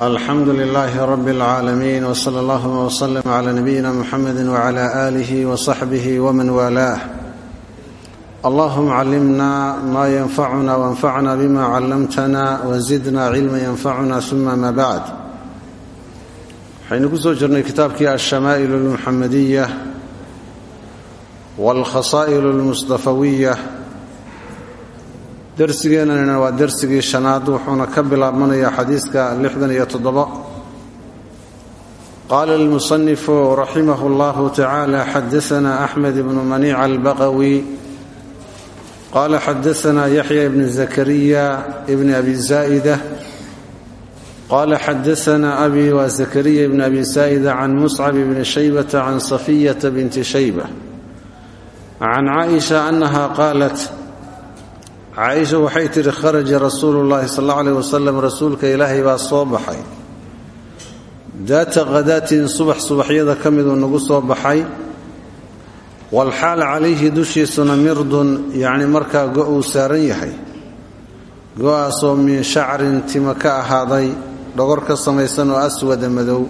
alxamdu lilaahi rabi اlcaalamiin wsala allahuma wslm cla nabiyina muxamedi wcla alih wsaxbih wman waalaah allahuma callimna ma yanfacuna wanfacna bima callamtana wazidna cilma yanfacuna uma ma bacd waxaynu ku soo jirnay kitaabkii alshamaa'il اlmuxamadiya wاlkhasaa'il اlmusdafawiya darsigeennanina waa dersigii shanaad wuxuuna ka bilaabmanayaa xadiiska qaala almusanifu raximah اllahu tacaala xadaana axmed ibnu maniica albaqawi. Qaala xadaana yaxya ibn zakariya ibni abi zaa'ida. Qaala xadaana abi wa zakariya ibni abi saa'ida can muscab ibni shaybata can safiyata binti shayba can caaisha qaalat caaisha waxay tidhi kharaja rasuulu llaahi sal alla aleyh wasalam rasuulka ilaahay baa soo baxay. Daata khadaatin subax subaxyada ka miduu nagu soo baxay. Walxaal calayhi dushiisuna mirdun yacni markaa go uu saaran yahay. Go'aasoo min shacrin tima ka ahaaday dhogor ka samaysan oo aswada madow.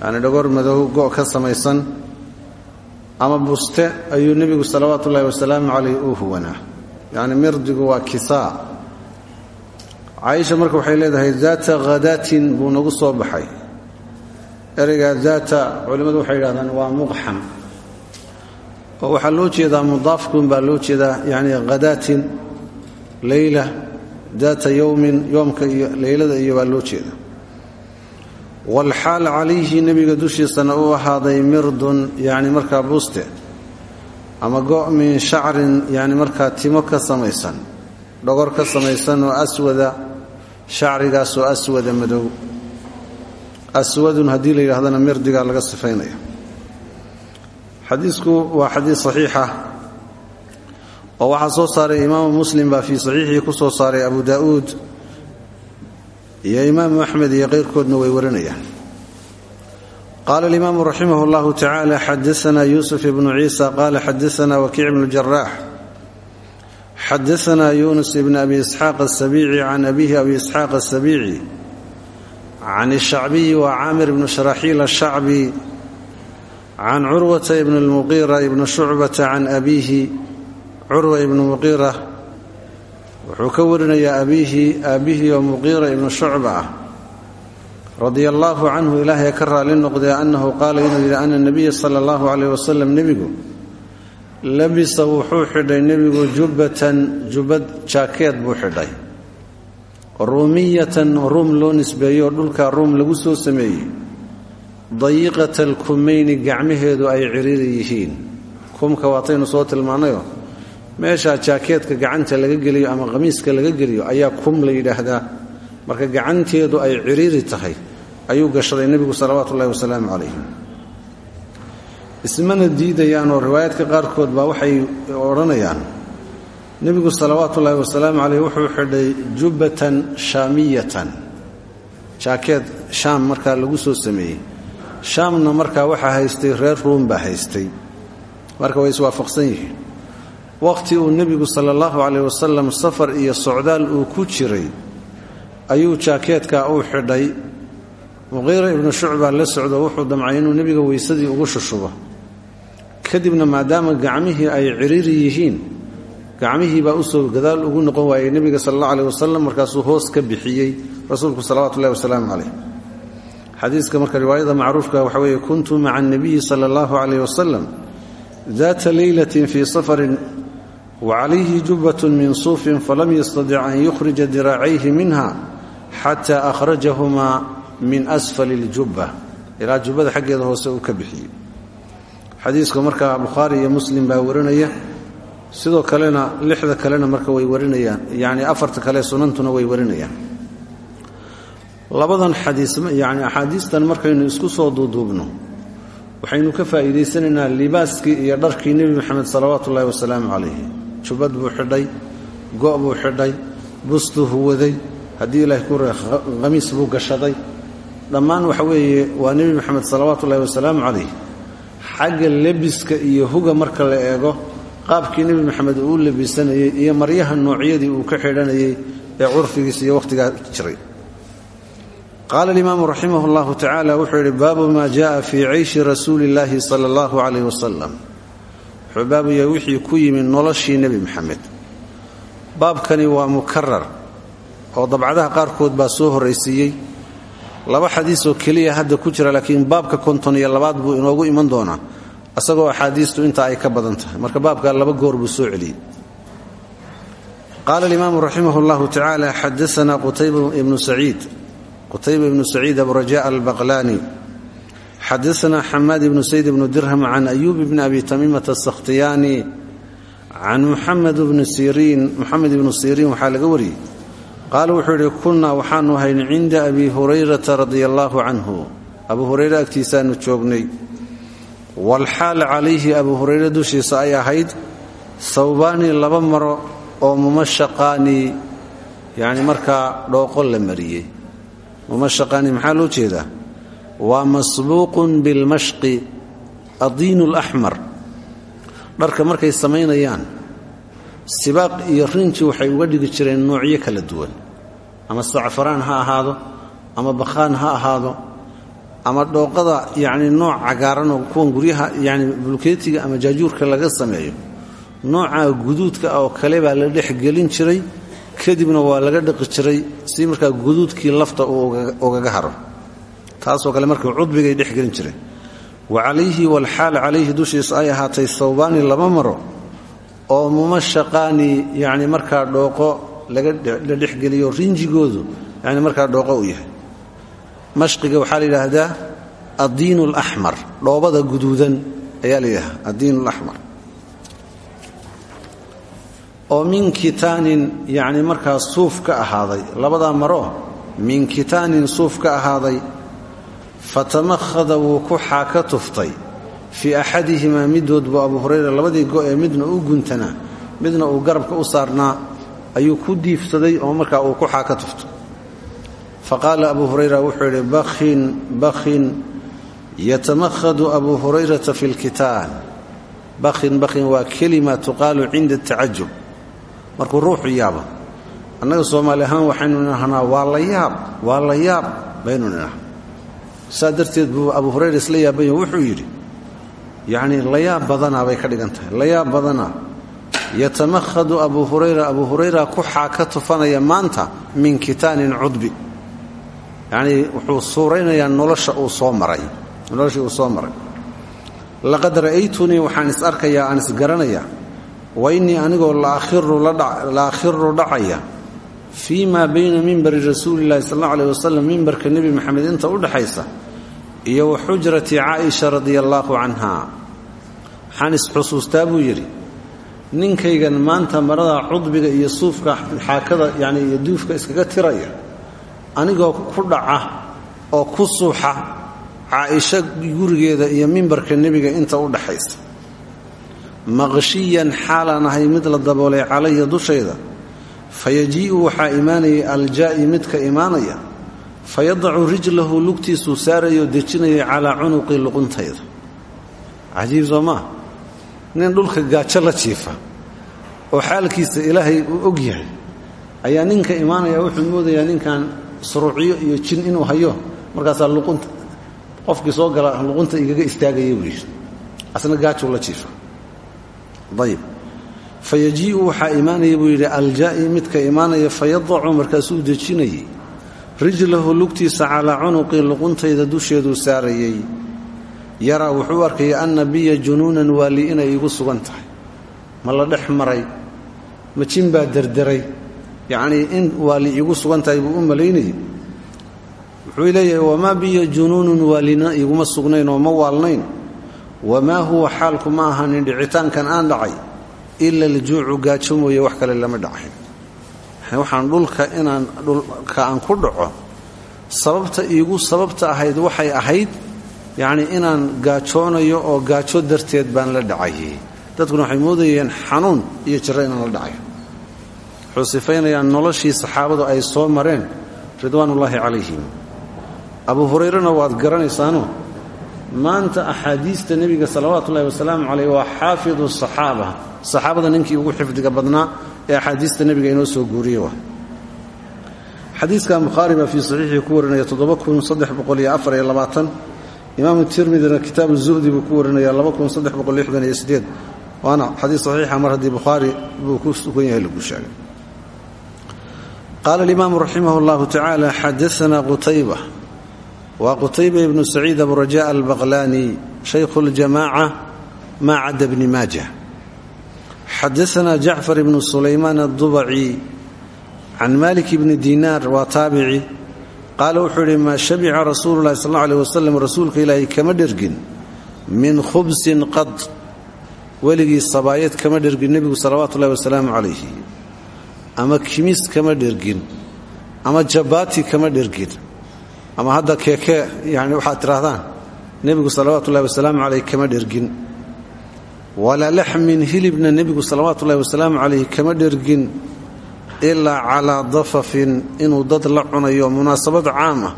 Yacni dhogor madow go' ka samaysan. Ama buste ayuu nebigu salawaatu ullaahi wasalaamu caleyh uu huwanaa yacni mirdigu waa kisaa. Caaisha marka waxay leedahay daata khadaatin buu nagu soo baxay. Ereygaa daata culimmadu waxay yidhahdaan waa muqxam. Oo waxaa loo jeedaa mudaafkun baa loo jeedaa yacni khadaatin leyla daata yowmin yoomka iyo leylada iyo baa loo jeeda walxaal calayhi nebiga dushiisana uu ahaaday mirdun yacni markaa buuste ama go' min shacrin yacni markaa timo ka samaysan dhogor ka samaysan oo aswada shacrigaasoo aswada madow. Aswadun haddii la yidhahdana mirdigaa laga sifaynaya. Xadiisku waa xadiis saxiixa oo waxaa soo saaray imaamu muslim baa fii saxiixii ku soo saaray abu daa'uud iyo imaamu axmed iyo keyrkoodna way warinayaan qaala alimaamu raximah اllahu tacaala xadaana yuusuf ibnu ciisa qaala xadaana wakiic bnu jaraax xadaana yunus ibn abi isxaaq asabiici can abihi abi isxaaq asabiici can shacbiyi wa caamir bnu sharaxiil ashacbi can curwata ibn lmuqiira ibni shucbata can abiihi curwa ibnu muqiira wuxuu ka warinayaa abiihi aabbihii oo muqiira ibnu shucba ah radia allaahu canhu ilaahay ka raali noqdee annahu qaala inuu yidhi ana nebiya sala allahu caleyh wasalam nebigu. Labisa wuxuu xidhay nebigu jubbatan jubbad jaakeed buu xidhay. Ruumiyatan ruum loo nisbeeyo oo dhulkaa ruum lagu soo sameeyey. Dayiqata alkumayni gacmaheedu ay ciriiri yihiin. Kumka waataynu soo tilmaannayo meeshaa jaakeedka gacanta laga geliyo ama qamiiska laga geliyo ayaa kum la yidhaahdaa marka gacanteedu ay ciriiri tahay ayuu gashaday nebigu salawaatu ullahi wasalaamu calayh ismana diidayaanoo riwaayaadka qaarkood baa waxay odhanayaan nebigu salawaatu ullaahi wasalaamu caleyh wuxuu xidhay jubbatan shaamiyatan. Jaakeed shaam markaa lagu soo sameeyey. Shaamna markaa waxaa haystay reer ruum baa haystay. Marka way iswaafaqsan yihiin. Wakhti uu nebigu sala allahu caleyh wasalam safar iyo socdaal uu ku jiray ayuu jaakeedkaa uu xidhay. Muqiira ibnu shucba la socdo wuxuu damcay inuu nebiga weysadii ugu shushubo. Kadibna maadaama gacmihii ay ciriiri yihiin gacmihii baa u soo gadaal ugu noqon waayey nebiga sal alla aleh wasalam markaasuu hoos ka bixiyey rasuulku salawatu ullahi wasalaamu caleyh xadiiska marka riwaayada macruufka waxa weeye kuntu maca anabiyi sala allahu caleyh wasalam daata leylatin fii safarin wacalayhi jubbatun min suufin falam yastadic an yukhrija diraacayhi minha xata akhrajahumaa min asfali اljubba ilaa jubbada xaggeeda hoose uu ka bixiyey. Xadiisku marka bukhaari iyo muslim baa warinaya sidoo kalena lixda kalena marka way warinayaan yacni afarta kale sunantuna way warinayaan. Labadan xadiis yacni axaadiistan markaynu isku soo duuduubno waxaynu ka faa'iidaysanaynaa libaaskii iyo dharkii nebi moxamed salawaatu ullahi wasalaamu calayhi. Jubbad xidhay go' xidhay bustuu haddii ilahay ku khamiis buu gashaday. Dhammaan waxa weeye waa nebi moxamed salawaatu ullahi wasalaamu calayh. Xagga lebiska iyo huga marka la eego qaabkii nebi moxamed uu u lebisanayey iyo maryaha noocyadii uu ka xidhanayey ee curfigiisa iyo wakhtigaa jiray. Qaala alimaamu raximah allahu wuxuu yidhi baabu maa jaءa fii cayshi rasuuli اllaahi sala allahu calayh wixii ku yimi noloshii nebi moxamed baabkani waa mukarar oo dabcadaha qaarkood baa soo horraysiiyey. Laba xadiisoo keliya hadda ku jira laakiin baabka konton iyo labaad buu inoogu iman doonaa asagoo axaadiistu intaa ay ka badan tahay. Marka baabkaa laba goor buu soo celiyey. Qaala alimaamu raximah اllahu tacaala xadaana qutayba ibnu saciid ibnu aburaja albaqlaani. Xadaana xamaad ibnu sayd ibnu dirham can ayuub bni abi tamiimata asakhtiyaani can muxamed bni siriin. Muxamed ibnu siriin waxaa laga wariyey qaala wuxuu yidhi kunnaa waxaanu ahayn cinda abi hurayrata radia allaahu canhu. Abuu hurayre agtiisaanu joognay. Walxaal calayhi abuu hurayre dushiisa ay ahayd sawbaani laba maro oo mumashaqaani yacni markaa dhooqo la mariyey. Mumashaqaani maxaa loo jeedaa? Waa masbuuqun bilmashqi adiinu alaxmar dharka markay samaynayaan sibaaq iyo rinji waxay uga dhigi jireen noocyo kala duwan ama sacfaraan ha ahaado ama bakhaan ha ahaado ama dhooqada yacni nooc cagaaran oo kuwan guryaha yacni bulkeetiga ama jaajuurka laga sameeyo nooca guduudka oo kale baa la dhex gelin jiray kadibna waa laga dhaqi jiray si markaa guduudkii lafta uu ugaga haro. Taasoo kale marka cudbigay dhex gelin jireen wa calayhi walxaal calayhi dushiisa ay ahaatay sawbaani laba maro oo mumashaqaani yacni markaa dhooqo laga la dhexgeliyo rinjigoodu yacni markaa dhooqo uu yahay. Mashqiga waxaa la yidhaahdaa addiin alaxmar dhoobada guduudan ayaa la yidhahdaa addiin alaxmar oo min kitaanin yacni markaa suuf ka ahaaday labadaa maro min kitaanin suuf ka ahaaday fatamahada wuu ku xaaka tuftay. Fii axadihimaa midood buu abu hurayra labadii go midna u guntanaa midna uu garabka u saarnaa ayuu ku diifsaday oo markaa uu ku xaaka tufto. Fa qaala abu hurayra wuxuu yidhi bakhin bakhin yatamahadu abu hurayrata fi lkitaan bakhin bakhin waa kelima tuqaalu cinda atacajub markuu ruuxu yaabo annaga soomaali ahaan waxaynu nidhahnaa waa la yaab waa la yaab baynu nidhahnaa saa darteed buu abu hurayra isla yaabanya wuxuu yidhi yacnii layaab badanaa bay ka dhigan layaab badanaa yatamahadu abu hurayra abu hurayra ku xaaka tufanaya maanta min kitaanin cudbi. Yacnii wuxuu suuraynayaa nolosha uu soo maray. Noloshii uu soo maray. Laqad ra'aytunii waxaan is arkayaa aan isgaranayaa wa innii anigoo la akhiru dhacaya fii maa bayna mimbari rasuulillahi sal alla aleh wasalam mimbarka nebi maxamed inta u dhaxaysa iyo wa xujrati caaisha radia allaahu canha waxaan ninkaygan maanta marada cudbiga iyo suufka xaakada yani iyo duufka iskaga tiraya anigoo ku dhaca oo ku suuxa caaisho gurigeeda iyo mimbarka nebiga inta u dhaxaysa. Maqshiyan xaalaan ahay mid la daboolay calaya dushayda fayajii'u waxaa imaanayay aljaa'i midka imaanaya fayadacu rijlahu lugtiisuu saarayoo dejinaya calaa cunuqi luquntayda. Cajiib soo nin dhulka gaajo la jiifa oo xaalkiisa ilaahay uu og yahay ayaa ninka imaanaya wuxuu moodayaa ninkan suruucyo iyo jin inuu hayo. Markaasaa luqunta qofkii soo gala luqunta igaga istaagaya buu asna gaajuu la jiifa. Ayib fayajii'u waxaa imaanaya buu yidhi aljaa'i midka imaanaya fayadacu markaasuu dejinayay rijlahu lugtiisa calaa cunuqii luquntayda dusheeduu saarayey yaraa wuxuu arkaya anna biya junuunan waali inay igu sugan tahay. Ma la dhex maray ma jin baa derderay yacnii in waali igu sugan tahay buu u wuxuu leeyahay wamaa biya junuunun waalina iguma sugnayn oo ma waalnayn. Wamaa huwa xaalku ma ahanin dhicitaankan aan dhacay. Ila aljuucu gaajo mooye wax kale lama dhacayn waxaan dhulka inaan dhulka aan ku dhaco. Sababta iigu sababta ahayd waxay ahayd yacnii inaan gaajoonayo oo gaajo darteed baan la dhacayay dadkuna waxay moodayeen xanuun iyo jiro inaan la dhacayo. Wuxuu sifaynayaan noloshii saxaabadu ay soo mareen ridwaanullaahi calayhim. Abu hurayrena waad garanaysaano maanta axaadiista nebiga salawaatu ullahi wasalaamu caleyh waa xaafidu saxaaba. Saxaabada ninkii ugu xifdiga badnaa ee axaadiista nebiga inoo soo guuriye wa xadiiskan bukhaari baa fii saxiixii ku warinaya imaamu tirmidina kitaabu zuhdi buu ku warinaya waana xadiis saxiixa mar haddii bukhaari buu ku sugan yahay lagu sheegay qaala alimaamu raximah اllahu tacaala xadaana qutayba. Waa qutayba ibnu saciid aburaja albaqlani shaykhu اljamaaca ma cadda bni maaja xadaana jacfar ibnu sulaymaan addubaci can malik bni dinaar waa taabici qaala wuxuu yidhi maa shabica rasuulu llahi sal alla aleh wasalam rasuulka ilaahay kama dhergin? Min khubsin qad weligii sabaayad kama dhergin nebigu salawaatu ullahi wasalaamu calayhi. Ama kimis kama dhergin? Ama jabaati kama dhergin? Ama hadda keekee yani waxaad tidhaahdaan nebigu salawaatu ullahi wasalaamu caleyh kama dhergin? Walaa laxmin hilibna nebigu salawaatu ullahi wasalaamu calayhi kama dhergin ilaa calaa dafafin inuu dad la cunayo munaasabad caam ah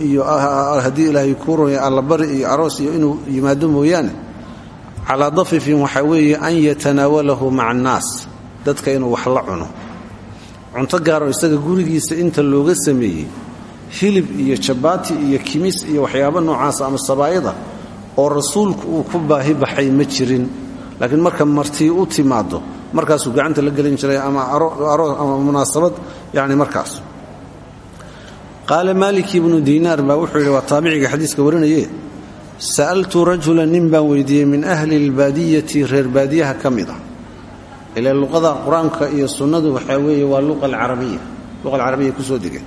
iyo haddii ilaahay kuu runaya allabari iyo aroos iyo inuu yimaado mooyaane. Calaa dafifin waxaa weeye an yatanaawalahu maca annaas dadka inuu wax la cuno. Cunto gaaroo isaga gurigiisa inta looga sameeyey hilib iyo jabaati iyo kimis iyo waxyaabo noocaasa ama sabaayada oo rasuulku uu ku baahi baxay ma jirin. Laakiin marka martii u timaado markaasuu gacanta la gelin jiray ama ama munaasabad yani markaas. Qaala maalik ibnu diinaar baa wuxuu yidhi waa taabiciga warinaye sa'altu rajula nin baan min ahli lbaadiyati reer baadiyaha ka mid a ilaa luqada qur'aanka iyo sunnadu waxaa weeye waa luqa alcarabiya. Luqa alcarabiya ku soo degay.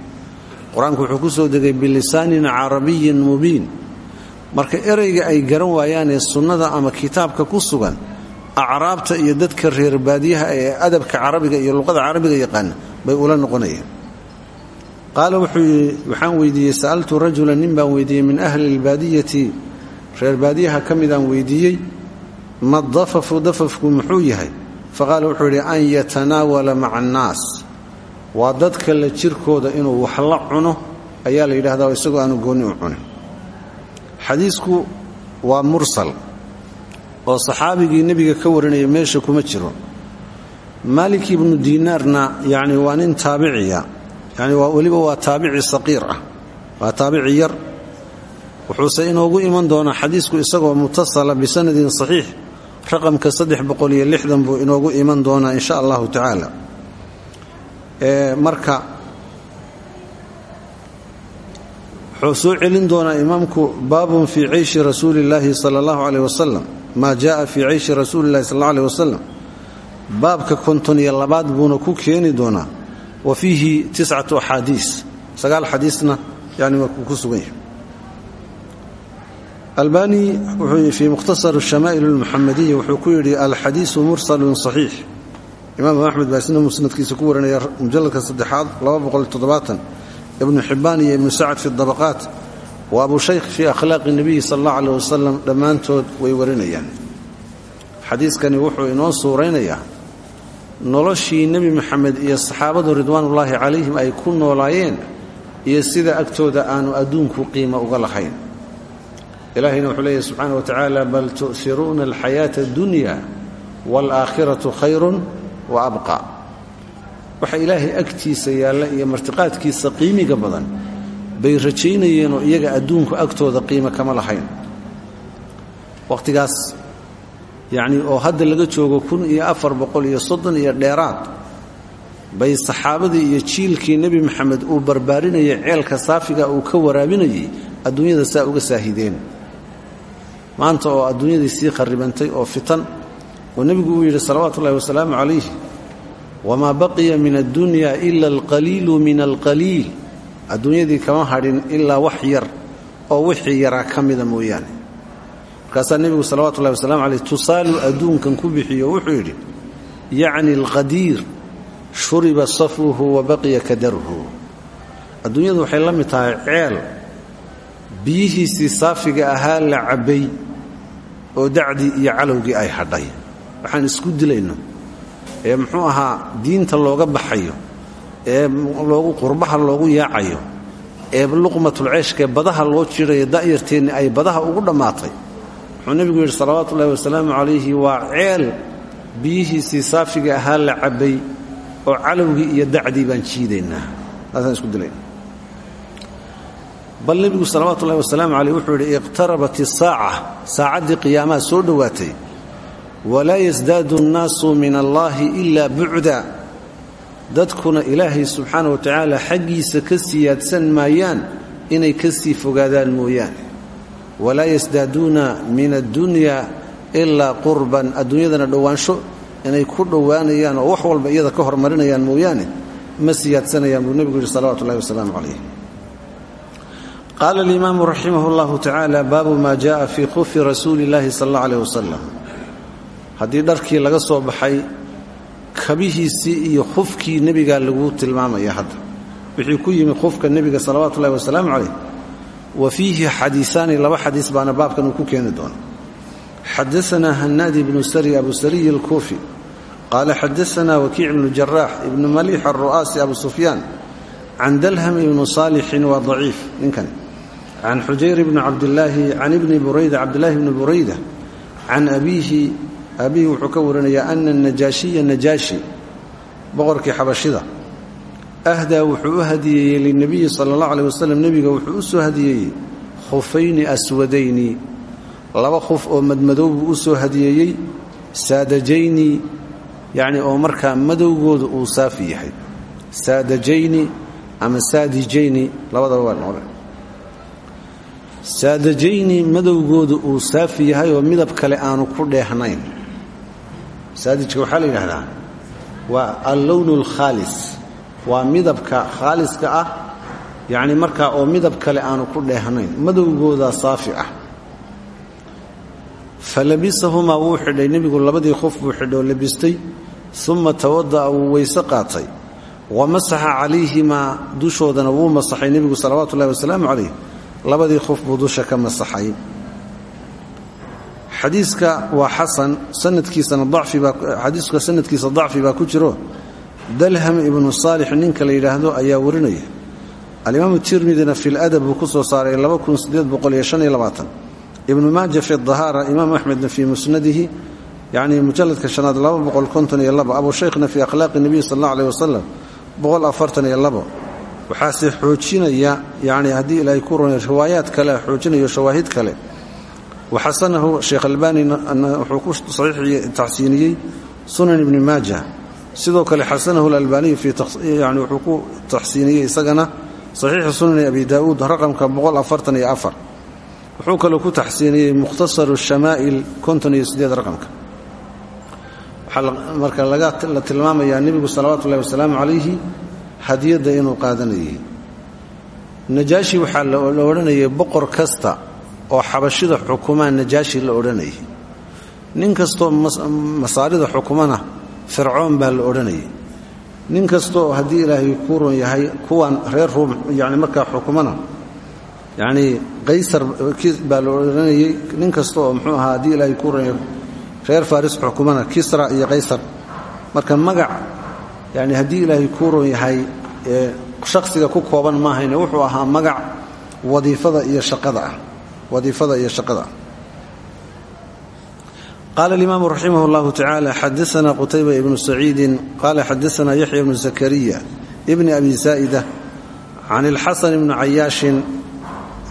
Qur'aanku wuxuu ku soo degay bilisaanin carabiyin mubiin. Marka ereyga ay garan waayaanee sunnada ama kitaabka ku sugan acraabta iyo dadka reer baadiyaha ee adabka carabiga iyo luqada carabiga yaqaana bay ula noqonayeen. Qaala wuxuu waxaan weydiiyey sa'altu rajula nin baan weydiiyey min ahli lbaadiyati reer baadiyaha ka midaan weydiiyey ma dafafu dafafku muxuu yahay? Faqaala wuxuu yidhi an yatanaawala maca annaas. Waa dadka la jirkooda inuu wax la cuno ayaa la yidhahdaa isagoo aanu goonni u cunin. Xadiisku waa mursal oo saxaabigii nebiga ka warinaya meesha kuma jiro. Maalik ibnu diinaarna yani waa nin taabiciya yani weliba waa taabici saqiir ah. Waa taabici yar. Wuxuuse inoogu iman doonaa xadiisku isagoo mutasala bisanadin saxiix raqamka buu inoogu iman doonaa in sha allahu tacaala. Marka wuxuu soo celin doonaa imaamku baabun fii cayshi rasuuli illaahi sala allahu caleyh wasalam maa jaaa fii cayshi rasuuli illahi sal aleh wasalam baabka konton iyo labaad buuna ku keeni doonaa. Wa fiihi tiscatu axaadiis. Sagaal xadiisna yani waa ku sugan yahay. Albani wuxuu fii mukhtasar shamaa'il almuxamadiya wuxuu ku yidhi alxadiisu mursalun saxiix. Imaam axmed baa isna musnadkiisa ku warinaya mujalladka wa abu shaykh fii akhlaaqi nebiyi sal allah aleh wasalam dhammaantood way warinayaan. Xadiiskani wuxuu inoo suuraynayaa noloshii nebi moxamed iyo saxaabadu ridwaanullaahi calayhim ay ku noolaayeen iyo sida agtooda aanu adduunku qiimo uga lahayn. Ilahayna wuxuu leeyahy subxaana wa tacaala bal tu'hiruuna alxayaata addunya waalaakhiratu khayrun wa abqa. Waxa ilaahay agtiisa yaalla iyo martiqaadkiisa qiimiga badan bay rajaynayeenoo iyaga adduunku agtooda qiimo kama lahayn. Wakhtigaas yacnii oo hadda laga joogo kun iyo afar boqol iyo soddon iyo dheeraad bay saxaabadii iyo jiilkii nebi moxamed uu barbaarinayay ceelka saafiga uu ka waraabinayay adduunyada saa uga saahideen. Maanta oo adduunyadii sii kharribantay oo fitan oo nebigu uu yidhi salawaatu ullahi wasalaamu calayh wamaa baqiya min addunya ila alqaliilu min alqaliil adduunyadii kama hadhin ilaa wax yar oo wixii yaraa ka mida mooyaane. Markaasaa nebigu salawatu ullahi wasalamu caleyh tusaalu adduunkan ku bixiyo wuxuu yidhi yacni alqadiir shuriba safwuhu wa baqiya kadaruhu. Adduunyadu waxay la mid tahay ceel biyihiisii saafiga ahaa la cabbay oo dacdii iyo calowgii ay hadhay. Waxaan isku dilayno. Ee muxuu ahaa diinta looga baxayo ee qurbaha loogu yaacayo ee luqmatulceeshkaee badaha loo jirayo da'yarteenni ay badaha ugu dhammaatay. Wuxuu nebigu yidhi salawaatu ullahi wasalaamu calayhi. Waa ceel biyihiisii saafiga ahaa la cabbay oo calowgii iyo dacdii baan jiidaynaa. Taasaan isku dilayn. Bal nebigu salawaatu ullahi wasalaamu caleyh wuxuu yidhi iqtarabat isaaca saacaddii qiyaamaha soo dhowaatay walaa yasdaadu annaasu min allaahi ilaa bucda dadkuna ilaahay subxaana wa tacaala xaggiisa ka siyaadsan maayaan inay ka sii fogaadaan mooyaane. Walaa yasdaaduuna min addunya ilaa qurban. Adduunyadana dhowaansho inay ku dhowaanayaan oo wax walba iyada ka hormarinayaan mooyaane ma siyaadsanayaan buu nebigu yidhi salawatu ullahi wasalaamu calayh qaala alimaamu raximah llahu tacaala baabu maa jaaa fii kufi rasuuli illahi sal dharkii laga soo baxay kabihiisii iyo khufkii nebigaa lagu tilmaamaya hadda. Wixii ku yimi khufka nebiga salawaatu ullahi wasalaamu calayh wa fiihi xadiisaani laba xadiis baana baabkan ku keeni doona xadaanaa hanaadi ibnu sari abu sariy alkuufi qaala xadaanaa wakiic ibnu jaraax ibnu maliix alru'aasi abu sufyaan can dalham ibnu saalixin waa daciif ninkan can xujayr ibni cabdilaahi can ibni burayda cabdilaahi ibni burayda can abiihi abihi wuxuu ka warinayaa ana najaashiya najaashi boqorkii xabashida. Ahdaa wuxuu u hadiyeeyey linabiyi sala allah aleh wasalam nebiga wuxuu u soo hadiyeeyey khufayni aswadayni. Laba khuf oo madmadow buu u soo hadiyeeyey. Saadajayni yacni oo markaa madowgooda uu saafi yahay. Saadajayni ama saadijayni labadaba waa noole saadajayni madowgooda uu saafi yahay oo midab kale aanu ku dheehnayn saadijka waxaa la yidhaahdaa waa allownu alkhaalis. Waa midabka khaaliska ah yacni markaa oo midab kale aanu ku dheehnayn madowgoodaa saafi ah. Fa labisahumaa wuu xidhay nebigu labadii qof buu xidhay oo labistay uma tawada'a wuu weyse qaatay. Wa masaxa calayhimaa dushoodana wuu masaxay nebigu salawaatu ullahi wasalaamu calayh labadii qof buu dusha ka masaxay xadiiska waa xasan sanadkiisana dacfibaaxadiiska sanadkiisa dacfi baa ku jiro. Dalham ibnu saalix ninka la yidhaahdo ayaa warinaya. Alimaamu tirmidina fi ladab buu ku soo saaray ibnu maaja fi dahaara imaam axmedna fii musnadihi yacni mujalladka shanaad abu shaykhna fii akhlaaqi nebiy sal alla aleh wasalam waxaase xoojinaya yani haddii ilaahay ku runay riwaayaad kale xoojinayo shawaahid kale waxasanahu sheekh albani wuxuu ku taxsiiniyey sunan ibni maaja sidoo kale xasanahu alalbaniyu yani wuxuu ku taxsiiniyey isagana saxiixi sunani abi daa'uud raqamka wuxuu kaloo ku taxsiiniyey mukhtasaru shamaa'il raqamka waxaa marka la tilmaamayaa nebigu salawaatu ullahi wasalaamu calayhi hadiyadda inuu qaadanayay najaashi waxaa la odhanayay boqor kasta oo xabashida xukumaa najaashi la odhanayay. Nin kastoo masaarida xukumana fircoon baa la odhanayay. Nin kastaoo haddii ilaahay ku run yahay kuwan reer ruum yani markaa xukumana yacnii qaysar baa la odhanayay. Nin kasta oo ilaahay ku run yahay reer faris xukumana kisra iyo qaysar. Marka magac yani haddii ilaahay kuu ron yahay shakhsiga ku kooban maahayne wuxuu ahaa magac wadiifada iyo shaqada ah wadiifada iyo shaqada ah qaala alimaamu raximah اllahu tacaala xadaana qutayba ibnu saciidin qaala xadaana yaxya ibnu zakariya ibni abi zaa'ida can ilxasan ibni cayaashin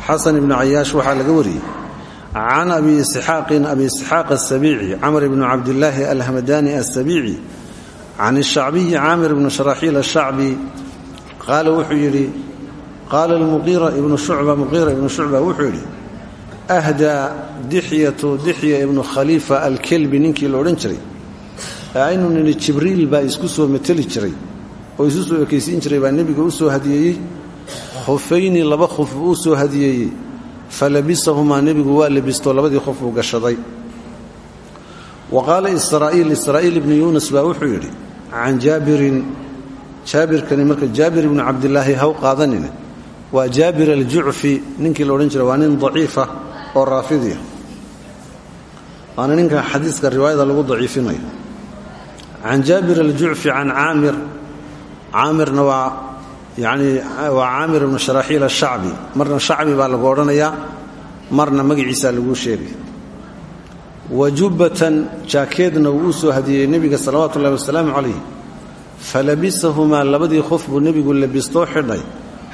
xasan ibni cayaash waxaa laga wariyey can abi isxaaqin abi isxaaq asabiici camr ibni cabdillaahi alhamadani asabiici can الshacbiyi caamir ibni sharaxiil ashacbi qaala wuxuu yidhi qaala almuqiira ibnu shucba muqiira ibnu shucba wuxuu yidhi ahdaa dixyatu dixya ibnu khaliifa alkelbi ninkii la odhan jiray aynu nini jibriil baa isku soo mateli jiray oo isu soo ekaysiin jiray baa nebiga u soo hadiyeeyey khufayni laba khuf buu u soo hadiyeeyey falabisahumaa nebigu waa labistoo labadii qof buu gashaday wa qaala israa'iil israa'iil ibnu yuunas baa wuxuu yidhi can jaabirin jaabirkani marka jaabir ibnu cabdilaahi haw qaadanine waa jaabir aljucfi ninkii la odhan waa nin daciifa oo raafidiya waana ninka xadiiska riwaayada lagu daciifinayo. Can jaabir aljucfi can caamir. Caamirna waa yani waa caamir ibnu sharaxiil ashacbi marna shacbi baa lagu odhanayaa marna magaciisaa laguu sheegay. Wa jubbatan jaakeedna wuu u soo hadiyey nebiga salawaatu ullahi wasalaamu calayh falabisahumaa labadii qof buu nebigu labistoo xidhay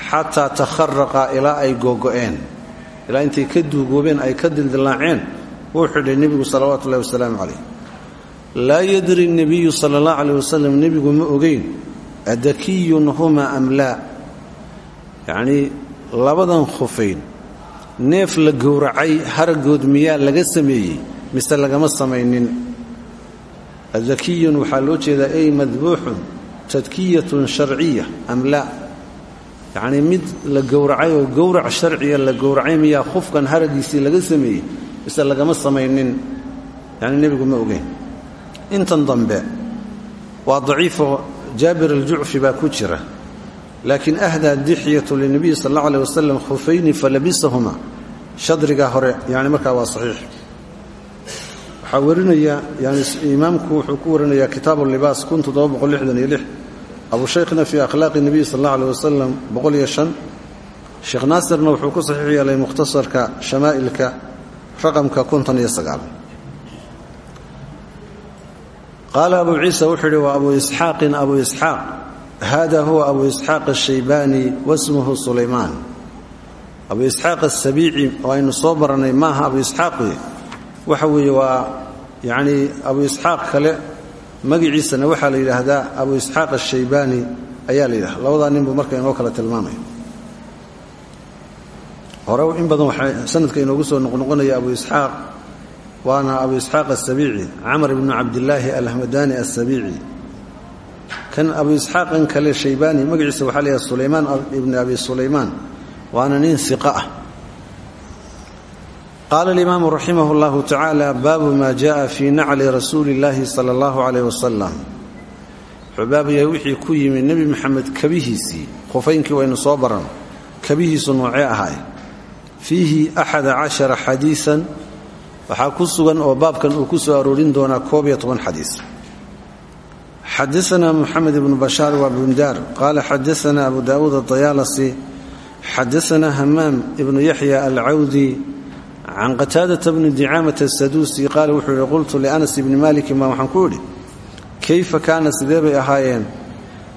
xataa takharaqa ilaa ay googo'een ilaa intay ka duugoobeen ay ka dildillaaceen wuu xidhay nebigu salawaatu ullahi wasalaamu calayh. Laa yadri nebiyu sala allah caleyh wasalam nebigu ma ogeyn adakiyun huma am laa? Yacnii labadan khufayn neef la gowracay haragood miyaa laga sameeyey mise lagama samaynin? Adakiyun waxaa loo jeedaa ay madbuuxun tadkiyatun sharciya am laa yacnii mid la gowracay oo gowrac sharciya la gowracay miyaa khufkan haragiisii laga sameeyey mise lagama samaynin? Yacni nebigu ma ogeyn. Intan dambe waa daciifo jaabir aljucfi baa ku jira. Laakiin ahdaa dixyatu linabiyi sal alla aleh wasalam falabisahuma. Shadrigaa hore yani markaa waa saxiix. Waxaa warinaya yani wuxuu ku warinayaa kitaabu libaas kun abu shaykhna fii akhlaaqi nebiy sal alla aleh wasalam sheekh naasirna wuxuu ku saxiix yeelay mukhtasarka shamaa'ilka raqamka qaala abu ciisa wuxuu yidhi waa abu isxaaqin abu isxaaq. Hada huwa abu isxaaq ashaybaani wasmuhu sulaymaan. Abu isxaaq asabiici oo aynu soo barannay maaha abu isxaaqi waxa weeye waa yacnii abu isxaaq kale magiciisana waxaa la yidhaahdaa abu isxaaq ashaybaani ayaa la yidhahda labadaa nin buu marka inoo kala tilmaamaya hore in badan waxaa sanadka inoogu soo noqnoqonaya abu isxaaq waana abu isxaaq asabiici camar ibnu cabdillaahi alhamadani asabiici kan abu isxaaqan kale shaybaani magaciisa waxaa layahay sulaymaan ibni abi sulaymaan waana nin iqa ah qaala alimaamu raximah llahu tacaala baabu maa jaaa fii nacli rasuuli illaahi sala allahu caleyh wasalam wuxuu baabu yahay wixii ku yimi nebi maxamed kabihiisii khufaynkii waynu soo baran kabihiisu noocee ahaay fiihi axada cashara xadiisan waxaa ku sugan oo baabkan uu ku soo aroorin doonaa koob iyo toban xadiis xadaanaa muxamed ibnu bashaar waa bundaar qaala xadaanaa abu daawuud adayaalasi xadaanaa hamaam ibnu yaxya alcawdi can qataadata bni dicaamata asaduusi qaala wuxuu yihi qultu lianas ibni malikin baa waxaan ku idhi kayfa kaana sidee bay ahaayeen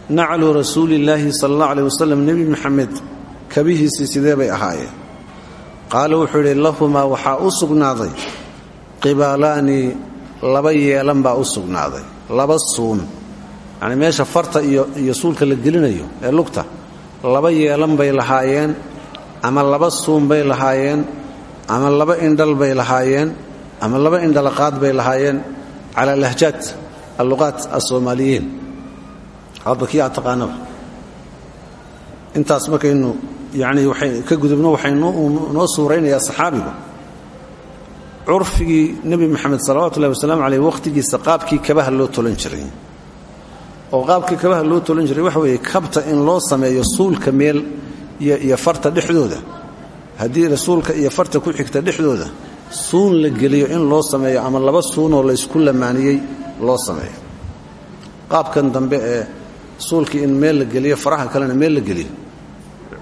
naclu rasuuli illaahi sala allah aleh wasalam nebi moxamed kabihiisii sidee bay ahaayeen qaala wuxuu yidhi lahumaa waxaa u sugnaaday qibaalaani laba yeelan baa u sugnaaday laba suun yacnii meesha farta iyo suulka la gelinayo ee lugta laba yeelan bay lahaayeen ama laba suun lahaayeen ama laba indhal bay lahaayeen ama laba indhalaqaad bay lahaayeen cala lahjaat alluqaat asoomaaliyiin hadba kii aad taqaanaba. Intaas markaynu waxay ka gudubno waxaynu noo suuraynayaa saxaabigu. Curfigii nebi moxamed salawatu ullahi wasalaamu caleyh wakhtigiisa qaabkii kabaha loo tolan jiray. Oo qaabkii kabaha loo tolan jiray waxa weeye kabta in loo sameeyo suulka meel iyo farta dhexdooda haddii rasuulka iyo farta ku xigta dhexdooda suun la geliyo in loo sameeyo ama laba suunoo laysku lamaaniyey loo sameeyo. Qaabkan dambe ee suulkii in meel la geliyo faraha kalena meel la geliyo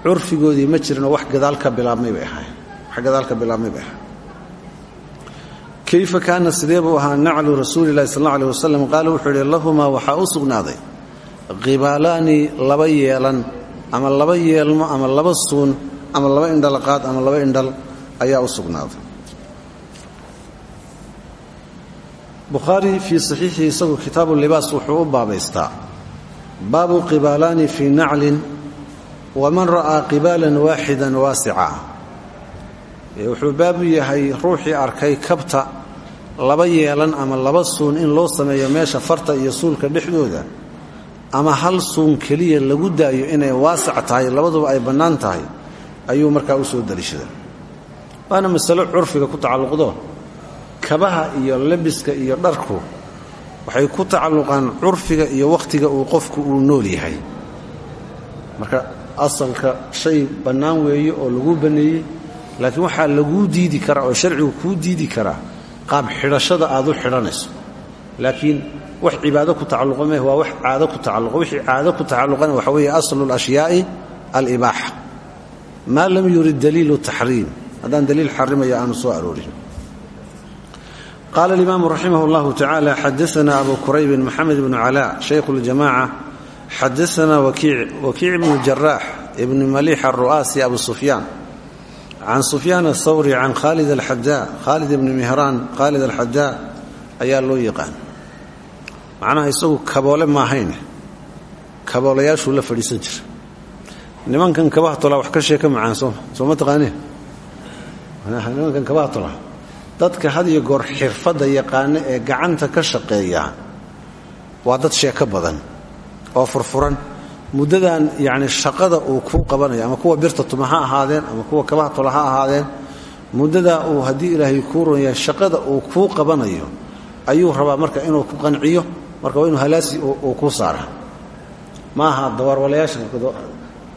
curfigoodii ma jirinoo wax gadaal ka bilaabmay bay ahaayeen. Wax gadaal ka bilaabmay bay ahaayeen. Kayfa kaana sidee buu ahaa? Naclu rasuuli llahi sal alla aleh wasalam wuxuu yidhi lahumaa waxaa u sugnaaday qibaalaani laba yeelan ama laba yeelmo ama laba suun ama laba indhalaqaad ama laba indhal ayaa u sugnaaday. Bukhaari fii saxiixii isagu kitaabu libaas wuxuu u baabaystaa. Baabu qibaalaani fii naclin waman ra'aa qibaalan waaxidan waasica. Wuxuu baabu yahay ruuxii arkay kabta laba yeelan ama laba suun in loo sameeyo meesha farta iyo suulka dhexdooda ama hal suun keliya lagu daayo inay waasac tahay labaduba ay bannaan tahay ayuu markaa u soo daliishada waana masalo curfiga ku tacalluqdo. Kabaha iyo labiska iyo dharku waxay ku tacalluqaan curfiga iyo wakhtiga uu qofku uu nool yahay. Marka asalka shay bannaan weeye oo laguu banneeyey laakiin waxaa laguu diidi karaa oo sharcigu kuu diidi karaa qaab xidhashada aad u xidhanayso. Laakiin wax cibaado ku tacalluqa meh waa wax caado ku tacalluqa wixii caado ku tacalluqana waxa weeye aslu اlashyaai alibaaxa maa lam yurid daliilu taxriim haddaan daliil xarimaya aanu soo aroorin qaala alimaamu raximah اllahu tacaala xadaana abu quraybin maxamed bnu calaa shaykhu اljamaca xadaanaa wakiic ibnu jaraax ibni maliix aru'aasi abu sufyaan can sufyaan athawri can khaalid alxadaa khaalid ibni mihraan khaalid alxadaa ayaa loo yaqaan macnaha isagu kaboole maahayn kaboolayaashuu la fadhiisan jira nimankan kabaha tolaa wax ka sheeka macaan sooma soo ma taqaaneen nimankan kabaha tolaa dadka had goor xirfadda yaqaano ee gacanta ka shaqeeya waa dad sheeko badan oo furfuran. Muddadan yacni shaqada uu kuu qabanayo ama kuwa birta tuma ha ahaadeen ama kuwa kabaha tola ha ahaadeen muddadaa uu haddii ilaahay kuu ron yahay shaqada uu kuu qabanayo ayuu rabaa marka inuu ku qanciyo marka waa inuu halaasi uu kuu saara. Ma aha dawaarwalayaasha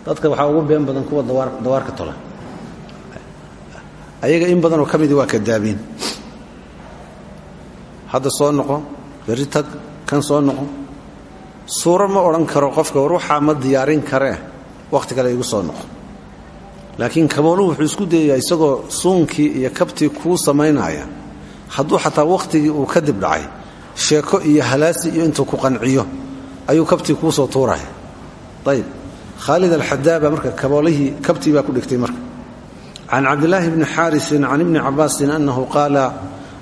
dadka waxaa ugu been badan kuwa dawaarka tola. Ayaga in badanoo ka midii waa kadaabiin hadda soo noqo berri tag kan soo noqo. Suuro ma odhan karo qofka war waxaa ma diyaarin karee wakhti kale igu soo noqo. Laakiin kabooluhu wuxuu isku dayayaa isagoo suunkii iyo kabtii kuu samaynaya. Hadduu xataa wakhtigii uu ka dib dhacay sheeko iyo halaasi iyo intuu ku qanciyo ayuu kabtii kuu soo tuuraya. Ayb khaalid alxadaa baa marka kaboolihii kabtii baa ku dhigtay marka. Can cabdilaahi bni xaarisin can ibni cabaasin annahu qaala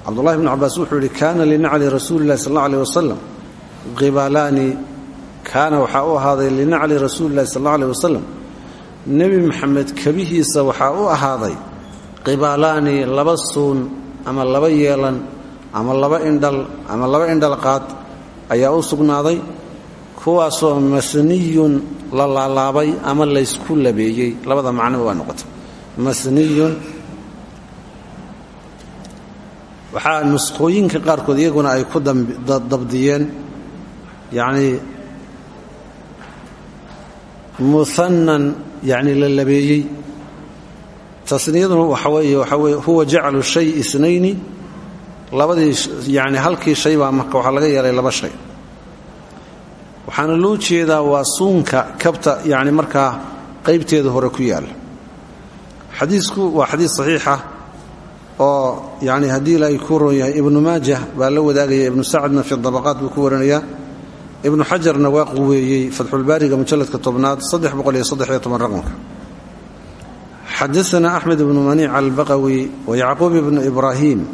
cabdullahi bni cabaas wuxuu yidhi kaana linacli rasuuli illahi sal aleh wasalam qibalaani kaana waxaa u ahaaday linacli rasuuli illahi sal aleh wasalam nebi maxamed kabihiisa waxaa u ahaaday qibaalaani laba suun ama laba yeelan ama laba indhal ama laba indhalqaad ayaa u sugnaaday. Kuwaasoo masniyun la laalaabay ama laysku labeeyey. Labada macnoba waa noqotay. Masniyun. Waxaa nusqooyinka qaarkood iyaguna ay ku dabdiyeen. Yacnii muhanan yacni la labeeyey. Tasniyaduna waxa weeye waxa weye huwa jaclu shay isnayni. Labadii yacni halkii shay baa marka waxaa laga yeelay laba shay waxaana loo jeedaa waa suunka kabta yacni markaa qaybteeda hore ku yaalla xadiisku waa xadiis saxiixa oo yacni haddii ilaahay kuu ron yahay ibnu maajah baa la wadaagaya ibnu sacadna fi dabaqaat buu ku warinayaa ibnu xajarna waa quweeyey fatxulbaariga mujalladka tobnaad raqamka. Xadaana axmed ibnu maniic albaqawi wa yacquub ibnu ibraahim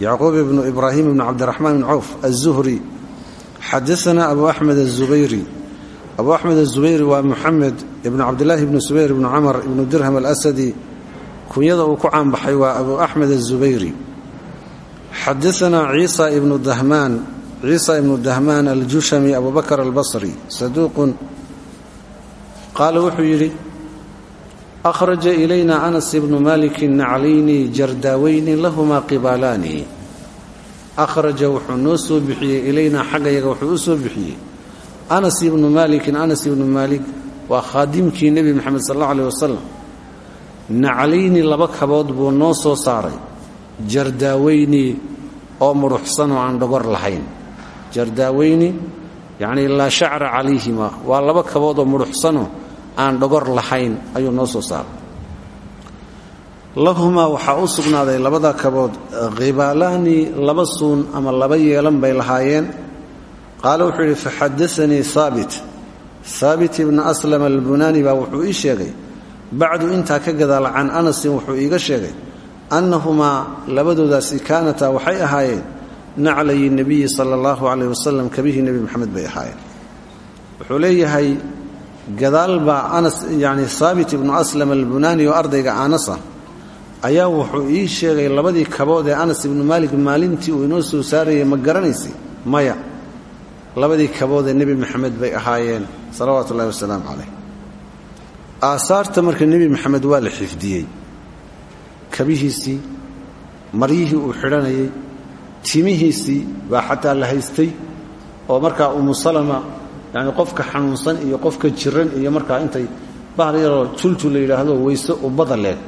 yacquub ibnu ibraahim ibnu cabdiraxmaan ibn cawf aلzuhri xadaana abu axmed azubayri abu axmed azubayri waa muxamed ibnu cabdilaahi bnu subayr ibnu camar ibnu dirham alasadi kunyada uu ku caanbaxay waa abu axmed azubayri xadaanaa ciisa ibnu dahmaan ciisa ibnu dahmaan aljushami abu bakr albasri saduuqun qaala wuxuu yidhi ahraja ilayna anas ibnu maliki naclayni jardaawayni lahumaa qibaalaani akhraja wuxuu noo soo bixiyey ilaynaa xaggayaga wuxuu u soo bixiyey anas ibnu maalikin anas ibnu maalik waa khaadimkii nebi moxamed sal allau aleh wasalam naclayni laba kabood buu noo soo saaray jardaaweyni oo muruxsan oo aan dhogor lahayn jardaaweyni yacnii laa shacra calayhima waa laba kabood oo muruxsanoo aan dhogor lahayn ayuu noo soo saaray lahumaa waxaa u sugnaaday labada kabood khibaalaani laba suun ama laba yeelan bay lahaayeen. Qaale wuxuu yidhi faxadaanii haabit haabit ibna aslam albunaani baa wuxuu ii sheegay bacdu intaa ka gadaal can anasin wuxuu iiga sheegay annahumaa labadoodaasi kaanataa waxay ahaayeen naclayi nebiyi sala allahu caleyh wasalam kabihii nebi moxamed bay ahaayeen. Wuxuu leeyahay gadaal baa anas yacni haabit ibnu aslam albunaani oo ardayga anasa ayaa wuxuu ii sheegay labadii kabood ee anas ibnu maalik maalintii uu inoo soo saarayay ma garanaysay maya. Labadii kabood ee nebi maxamed bay ahaayeen salawaatu ullahi wasalaamu calayh. Aasaarta marka nebi maxamed waa la xifdiyey. Kabihiisii maryihii uu xidhanayay timihiisii baa xataa la haystay oo markaa umu salama yacni qofka xanuunsan iyo qofka jiran iyo markaa intay bahal yaroo juljul la yidhaahdo weyse ubada leeg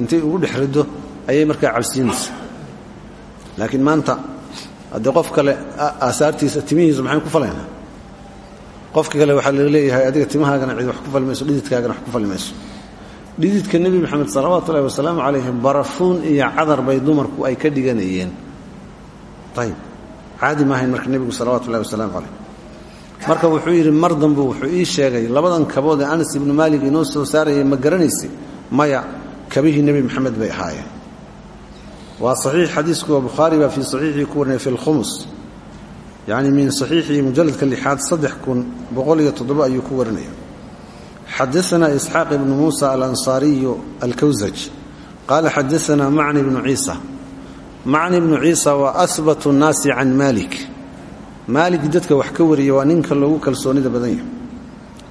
intay ugu dhex ayay markaa cabsiinaysa. Laakiin maanta haddee qof kale aasaartiisa timihiisa maxayn ku falaynaa qofka kale waxaa la leeyahay adiga timahaagana cid wax ku fali mayso dhididkaagana wax ku fali mayso dhididka nebi moxamed salawaatu ullahi wasalaamu calayhi barafuun iyo cadar bay dumarku ay ka dhiganayeen. Ayib caadi maahayn marka nebigu salawatu ullahi wasalaamu calayh. Marka wuxuu yidhi mar dambu wuxuu ii sheegay labadan kabood ee anas ibnu maalik inoo soo saarayay ma garanaysa maya kabihii nebi maxamed bay ahaayeen. Waa saxiix xadiisku bukhaari baa fii saxiixii ku warinaya fi lkhumus yacni min saxiixii mujalladka lixaad saddex kun boqol iyo toddoba ayuu ku warinaya xadaana isxaaq ibnu muusa alansaariyu alkawsaj. Qaala xadaana macni bnu ciisa. Macni bnu ciisa waa ahbatu nnaasi can maalik. Maalik dadka wax ka wariya waa ninka loogu kalsoonida badan yahay.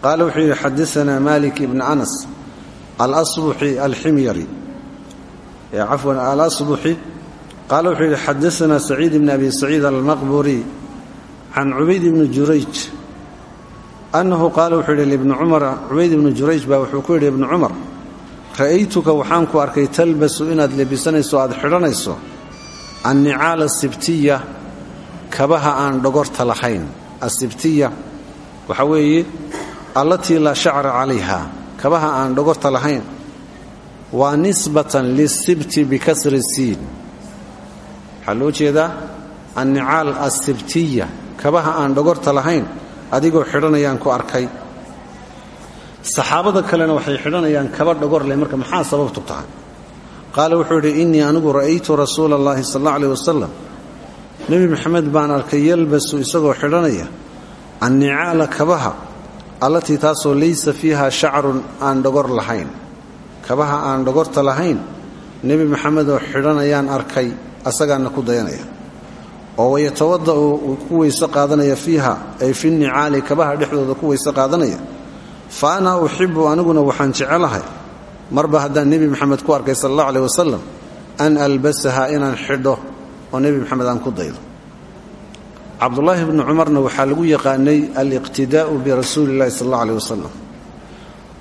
Qaala wuxuu yidhi xadaanaa malik ibni anas alasbuxi alximyari cafwan alasbuxi qaala wuxuu yidhi xadaanaa saciid ibni abi saciid almaqburi can cubayd ibni jurayj. Annahu qaala wuxuu yidhi libni cumara cubayd ibni jurayj baa wuxuu ku yidhi ibni cumar ra'aytuka waxaan ku arkay talbasu inaad lebisanayso aad xidhanayso annicaala sibtiya kabaha aan dhogorta lahayn. Asibtiya waxa weeye allatii laa shacra calayha kabaha aan dhogorta lahayn waa nisbatan lisibti bikasri siin. Waxaa loo jeedaa annicaal kabaha aan dhogorta lahayn adigoo xidhanayaan ku arkay. Saxaabada kalena waxay xidhanayaan kaba dhogor leh marka maxaa sababtu tahay? Qaala wuxuu yidhi innii anigu ra'aytu rasuula allahi sal alla aleh wasalam nebi maxamed baan arkay yalbasu isagoo xidhanaya annicaala kabaha allatii taasoo laysa fiiha shacrun aan dhogor lahayn kabaha aan dhogorta lahayn nebi maxamedoo xidhanayaan arkay asagaana ku dayanaya oo wayatawada uu ku weyse qaadanaya fiiha ay fi nicaali kabaha dhexdooda ku weyse qaadanaya. Fa ana uxibu aniguna waxaan jecelahay marba haddaan nebi maxamed ku arkay sal allahu aleh wasalam an albasaha inaan xidho oo nebi maxamed aan ku daydo cabdulaahi bni cumarna waxaa lagu yaqaanay aliqtidaa'u birasuuli illahi sal allau aleh wasalam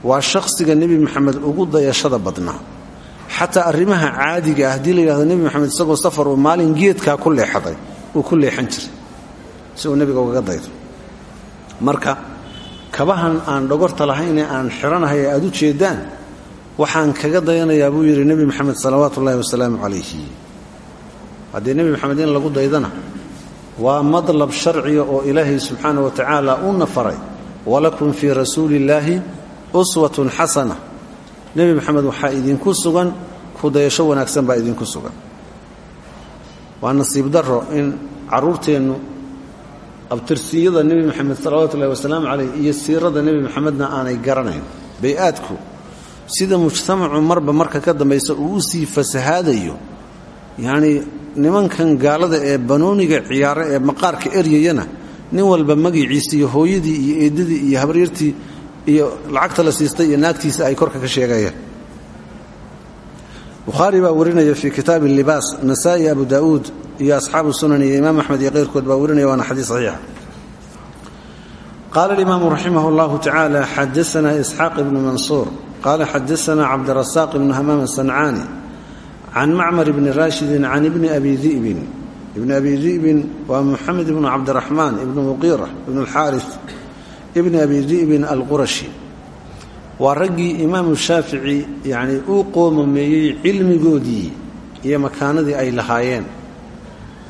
waa shakhsiga nebi maxamed ugu dayashada badnaa. Xataa arrimaha caadiga ah haddii la yidhahdo nebi maxamed isagoo safar uu maalin geedkaa ku leexaday uu ku leexan jiray si uu nebiga ugaga daydo. Marka kabahan aan dhogorta lahaynee aan xidhanahay aad u jeeddaan waxaan kaga dayanayaa buu yidhi nebi maxamed salawaatu ullahi wasalaamu calayhi. Haddii nebi maxamed in lagu daydana waa madlab sharciga oo ilaahay subxaana wa tacaala una faray walakum fii rasuuli illaahi uswatun xasana nebi maxamed waxaa idinku sugan kudayasho wanaagsan baa idinku sugan. Waa nasiib daro in caruurteennu abtirsiyada nebi maxamed salawaatu ullahi wasalaamu caleyh iyo siirada nebi maxamedna aanay garanayn. Bay-aadku sida mujtamacu marba marka ka dambaysa uu u sii fasahaadayo yacnii nimankan gaalada ee banooniga ciyaara ee maqaarka eryayana nin walba magiciisa iyo hooyadii iyo eeddadii iyo habaryartii iyo lacagta la siistay iyo naagtiisa ay korka ka sheegayaan. Bukhaari baa warinaya fii kitaabi libaas nasaa'i abu daa'uud iyo asxaabu sunan iyo imaam axmed iyo keyrkood baa warinaya waana xadiis saxiixa. Qaala alimaamu raximah اllahu tacaala xadaana isxaaq ibnu mansuur qaala xadaana cabdirasaaq ibnu hamaam asancaani can macmar bni raashidin can ibni abi di'bin ibni abi di'bin waa muxamed ibnu cabdiraxmaan ibnu muqiira ibnu alxaaris ibni abi di'bin alqurashi waa raggii imaamu shaafici yacnii uu qoomameeyey cilmigoodii iyo makaanadii ay lahaayeen.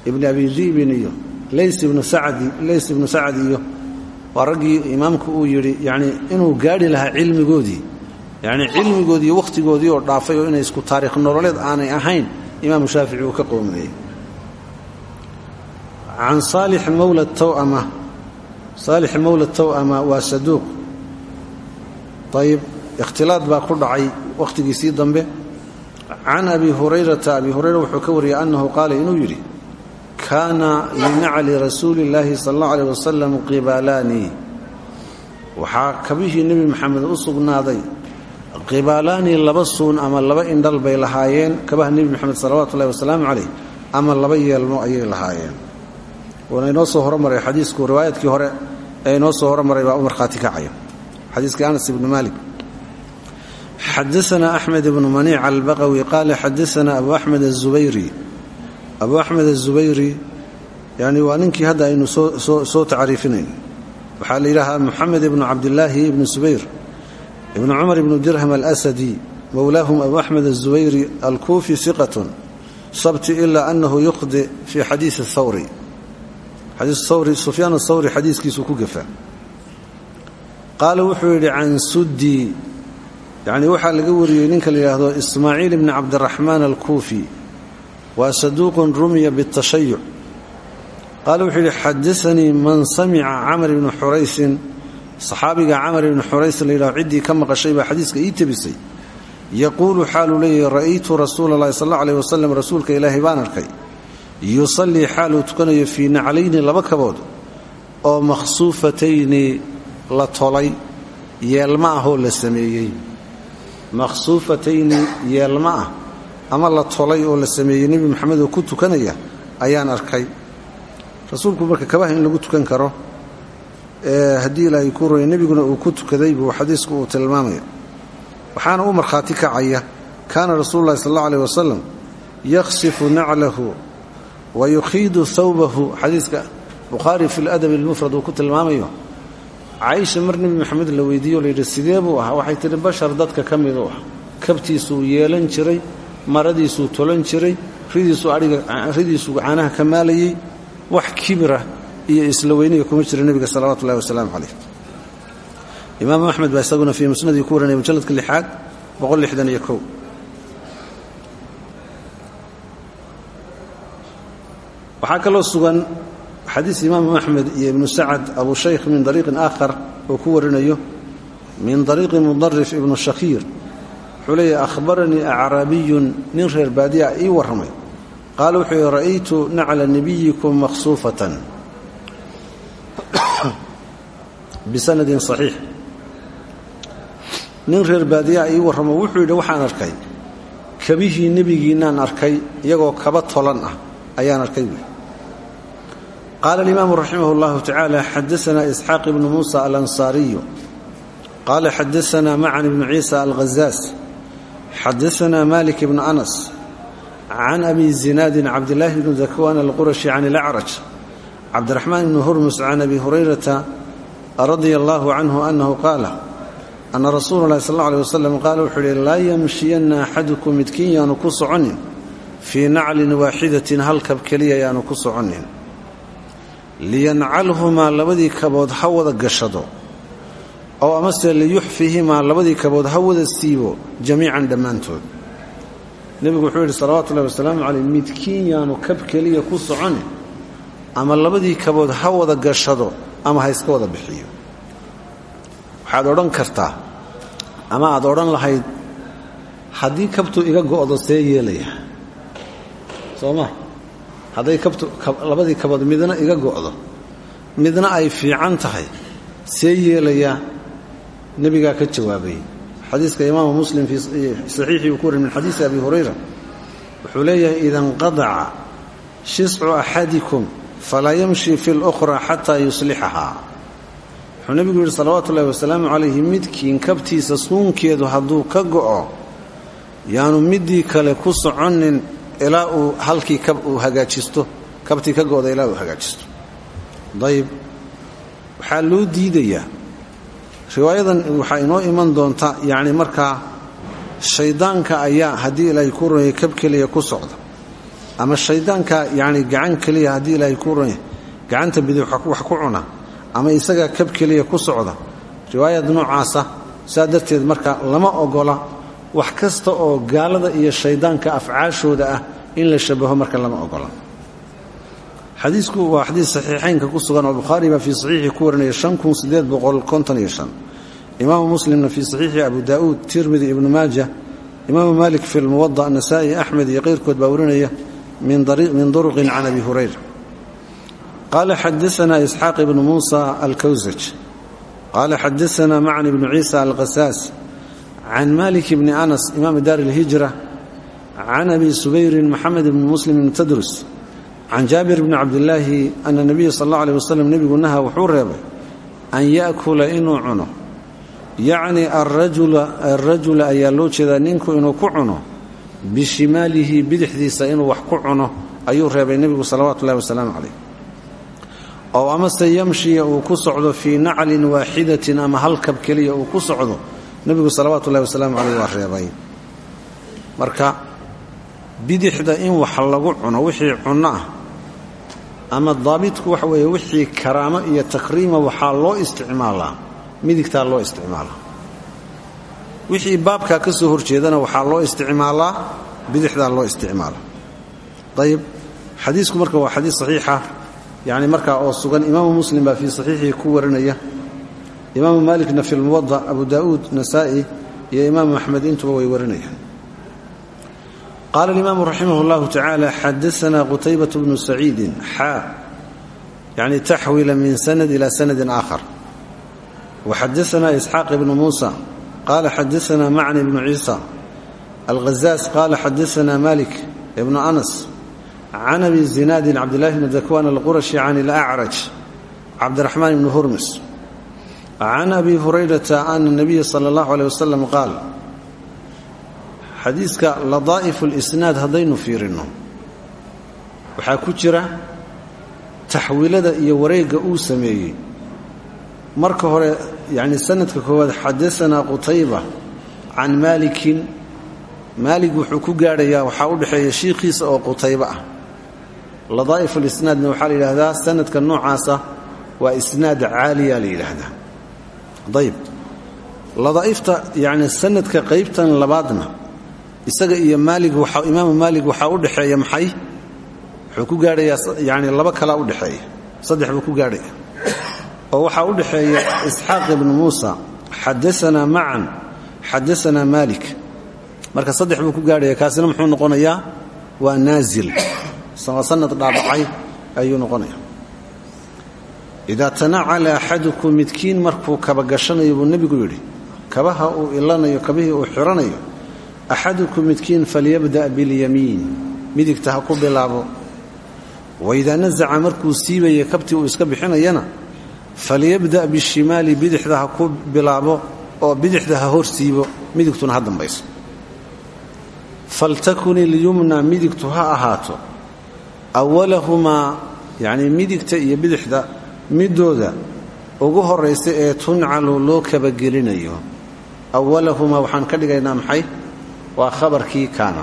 Ibni abi di'bin iyo lays ibnu sacdi lays ibnu sacd iyo waa raggii imaamku uu yidhi yacnii inuu gaadhi lahaa cilmigoodii yacnii cilmigoodii iyo wakhtigoodii oo dhaafay oo inay isku taariikh nololeed aanay ahayn imaamu shaafici uu ka qoomameeyey can saalix mawla taw'ama saalix mawla taw'ama waa saduuq. Ayib ikhtilaad baa ku dhacay wakhtigiisii dambe. Can abi hurayrata abi hurayra wuxuu ka wariyey annahu qaala inuu yidhi kaana linacli rasuuli illaahi sal allahu aleh wasalam qibaalaani waxaa kabihii maxamed u sugnaaday qibaalaani laba suun ama laba indhal bay lahaayeen kabaha nebi maxamed salawaatu ullahi wasalaamu caleyh ama laba yeelmo ayay lahaayeen. Wuuna inoo soo hormaray xadiisku riwaayadkii hore ee inoo soo hormaray baa u markhaati kacaya xadiiskii anas ibni malik xadaana axmed ibnu maniic albaqawi qaala xadaana abu axmed azubayri abu axmed azubayri yani waa ninkii hadda aynu soo tacriifinayn. Waxaa la yidhaahaa moxamed ibnu cabdilaahi ibnu subayr ibnu cumar ibnu dirham alasadi mowlaahum abu axmed azubayri alkuufi iqatun sabti ila anahu yuqdi fii xadiisi thawri sufyaan athawri xadiiskiisuu ku gafaa qaala wuxuu yidhi can suddi yacnii waxaa laga wariyey ninka la yidhaahdo ismaaciil ibni cabdiraxmaan alkuufi waa saduuqun rumiya biاtashayuc qaala wuxuu yidhi xadaanii man samica camr ibni xuraysin saxaabiga camar ibni xuraysin la yidhahdo ciddii ka maqashay baa xadiiska ii tabisay. Yaquulu xaaluu leeyahy ra'aytu rasuula allahi sal alla aleh wasalam rasuulka ilaahay baan arkay. Yusallii xaaluu tukanayo fii naclayni laba kabood oo makhsuufatayni la tolay yeelma ahoo la sameeyey. Makhsuufatayni yeelma ah ama la tolay oo la sameeyey nebi maxamed oo ku tukanaya ayaan arkay. Rasuulku marka kabaha in lagu tukan karo haddii ilaahay ku roya nebiguna uu ku tukaday buu xadiisku uu tilmaamaya. Waxaana u markhaati kacaya kaana rasuulu llahi sal alla aleh wasalam yakhsifu naclahu wa yukhiidu thawbahu. Xadiiska bukhaari fi ladabi almufrad uu ku tilmaamayo caaisha mar nebi maxamed la weydiiyo layidhi sidee buu ahaa? Waxay tidhi bashar dadka ka miduu ah. Kabtiisuu yeelan jiray maradiisuu tolan jiray ridiisuu caanaha ka maalayey wax kibira iyo isla weyniga kuma jira nebiga salawatu ullahi wasalaamu calayh. Imaamu axmed baa isaguna fii musnadii ku waranaya mujalladka lixaad boqolixdaniyo kow. Waxaa kaloo sugan xadiis imaamu axmed iyo ibnu abu shaykh min dariiqin aakhar uu ku warinayo min dariiqi mudarif ibnu shakhiir wuxuu leeyahy ahbaranii acraabiyun nin reer baadiya ii warramay. Qaala wuxuu yihi ra'aytu bisanadin saxiix. Nin reer baadiyaa ii warramo wuxuu waxaan arkay. Kabihii nebigiinnaan arkay iyagoo kaba tolan ah. Ayaan arkay buui qaala alimaamu raximah اllahu tacaala xadaanaa isxaaq ibnu muusa alansaariyu. Qaala xadaanaa macan ibnu ciisa alghazaas. Xadaanaa malik ibnu anas. Can abi zinaadin cabdilaahi bni dakwan alqurashi can ilacraj. Cabdiraxmaan ibni hurmus can abi hurayrata radia allahu canhu annahu qaala ana rasuula llahi sal aleh wasalam qaala wuxuu uhi laa yamshiyanna axadukum midkiin yaanu ku soconin. Fii naclin waaxidatin hal kab keliya yaanu ku soconin. Liyancalhumaa labadii kabood ha wada gashado ow amase liyuxfihimaa labadii kabood ha wada siibo jamiican dhammaantood. Nebigu wuxuu yidhi salawatu ullahi wasalaamu caleyh midkiin yaanu kab keliya ku soconin ama labadii kabood ha wada gashado ama ha wada bixiyo. Waxaad odhan kartaa ama aad odhan lahayd haddii kabtu iga go'do see yeelaya. Soo ma? Kabtu labadii kabood midna iga go'do midna ay fiican tahay see yeelayaa nebigaa ka jawaabay. Xadiiska imaamu muslim fii saxiixii uu min xadiisi abi hurayra wuxuu leeyahay ida inqadaca shiscu falaa yamshi fi lukhra xataa yuslixahaa wuxuu nebigu yidhi salawaatu ullahi wasalaamu calayhi midkiin kabtiisa suunkeedu hadduu ka go'o yaanu middii kale ku soconin ilaa uu halkii uu hagaajisto kabtii ka go'da ilaa uu hagaajisto dayib waxaa loo diidayaa riwaayadan waxaa inoo iman doonta yacni markaa shayddaanka ayaa haddii ilaahay kuu ronyay kab ku socda ama shayddaanka yacni gacan keliya haddii ilaahay kuu ronyay gacanta bidix wax ku cuna ama isagaa kab keliya ku socda riwaayad noocaasa saa darteed marka lama ogola. Wax kasta oo gaalada iyo shayddaanka afcaashooda ah in la shabaho marka lama ogola. Xadiisku waa xadiis saxiixaynka ku sugan oo bukhaari baa fii saxiixii ku warinaya imaamu muslimna fii saxiixi abu daa'uud tirmidi ibnu maaja imaamu malik fi lmuwada nasaa'i axmed iyo keyrkood baa warinaya min duruqin can abi hurayra qala xadaana isxaaq ibnu muusa alkowsaj qala xadaana macn ibnu ciisa alqasaas can malik bni anas imaami daar ilhijra can abi subayrin maxamed bni muslim ibni tadrus can jaabir bni cabdilaahi ana nabiya sal alla aleh wasalam nebigu naha wuxuu reebay an yaakula inuu cuno yacni arajula ayaa loo jeedaa ninku inuu ku cuno bishimaalihi bidixdiisa inuu wax ku cuno ayuu reebay nebigu salawaatu ullahi wasalaamu calayh. Oo amase yamshiya uu ku socdo fii naclin waaxidatin ama halkab keliya uu ku socdo nebigu salawaatu ullahi wasalaamu caleyh waa reebay. Marka bidixda in wax lagu cuno wixii cunno ah ama daabitku waxa weeye wixii karaamo iyo takriima waxaa loo isticmaalaa midigtaa loo isticmaalaa wixii baabkaa ka soo horjeedana waxaa loo isticmaalaa bidixdaa loo isticmaalaa ayib xadiisku marka waa xadiis saxiixa yani markaa oo sugan imaamu muslim baa fii saxiixihi ku warinaya. Imaamu maalikna fi lmuwada abu daa'uud nasaa'i iyo imaamu axmed intuba way warinayaan. Qaala alimaamu raximah اllahu tacaala xadaana qutaybat bnu saciidin xaa yani taxwila min sanad ila sanadin aakhar. Waxadaana isxaaq ibnu muusa qaala xadaana macni bnu ciisa alghazaas qaala xadaana malik ibnu anas can abi zinaadin cabdillahi bni dakwan alqurashi can ilacraj cabdiraxmaan ibni hurmis can abi hurayrata ana nabiya sala allahu aleyh wasalam qaal xadiiska ladaa'ifu lisnaad haddaynu fiirinno waxaa ku jira taxwiilada iyo wareegga uu sameeyey marka hore yacni sanadka koowaad xadasanaa qutayba can maalikin. Maalig wuxuu ku gaadhayaa waxaa u dhexeeya shiikhiisa oo qutayba ah. Ladaa'if alisnaadna waxaa la yidhaahdaa sanadka noocaasa waa isnaad caaliya la yidhaahdaa. Ayb ladaa'ifta yacni sanadka qaybtan labaadna isaga iyo maalig imaamu maalig waxaa u dhexeeya maxay? Wuxuu ku gaadhayaa yani laba kalaa u dhexeeya oo waxaa u dhexeeya isxaaq ibnu muusa xadaanaa macan xadaanaa maalik. Marka saddex buu ku gaadhaya kaasina muxuu noqonayaa waa naazil. Sanad dhaadhacay ayuu noqonaya idaa tanacala axadukum midkiin markuu kaba gashanayo buu nebigu yidhi kabaha uu ilanayo kabihii uu xiranayo axadukum midkiin falyabda' biاlyamiin midigta ha ku bilaabo. Waidaa nasaca markuu siibaya kabtii uu iska bixinayana falyabda' bishimaali bidixda ha ku bilaabo oo bidixda ha hor siibo midigtuna ha dambayso faltakun ilyumna midigtu ha ahaato awalahumaa yacnii midigta iyo bidixda midooda ugu horaysa ee tuncalu loo kabagelinayo awalahumaa waxaan ka dhigaynaa maxay waa khabarkii kaana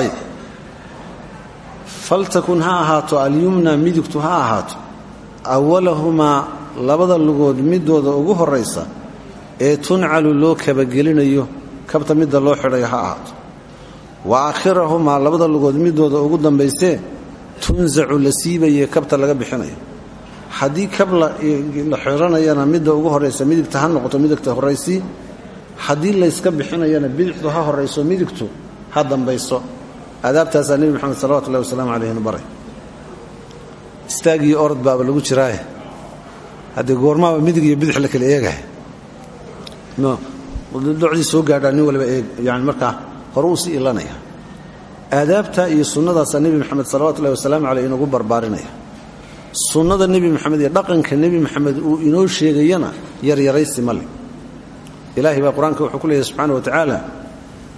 ayb faltakun ahaato awalahumaa labada lugood midooda ugu horaysa ee tuncalu loo kabagelinayo kabta midda loo xidhayo ha ahaato. Wa aakhirahumaa labada lugood midooda ugu dambaysee tunsacu la siibaye kabta laga bixinayo. Haddii kab la xiranayana midda ugu horaysa midigta ha noqoto midigta horaysii haddii layska bixinayana bidixdu ha horayso midigtu ha dambayso. Aadaabtaasaa nebi moxamed salawatu ullahi wasalaamu calayhina baray istaagii orod baaba lagu jiraaye. Haddee goormaaba midig iyo bidix la kala eegahay. Docdii soo gaadhaa nin waliba yani markaa hore uu ilanaya. Aadaabta iyo sunnadaasaa nebi moxamed salawatu ullahi wasalaamu caleyh inagu barbaarinaya. Sunnada nebi moxamed iyo dhaqanka nebi moxamed uu inoo sheegayana yaryaraysi male ilahay baa qur'aanka wuxuu ku leeyahy subxaana wa tacaala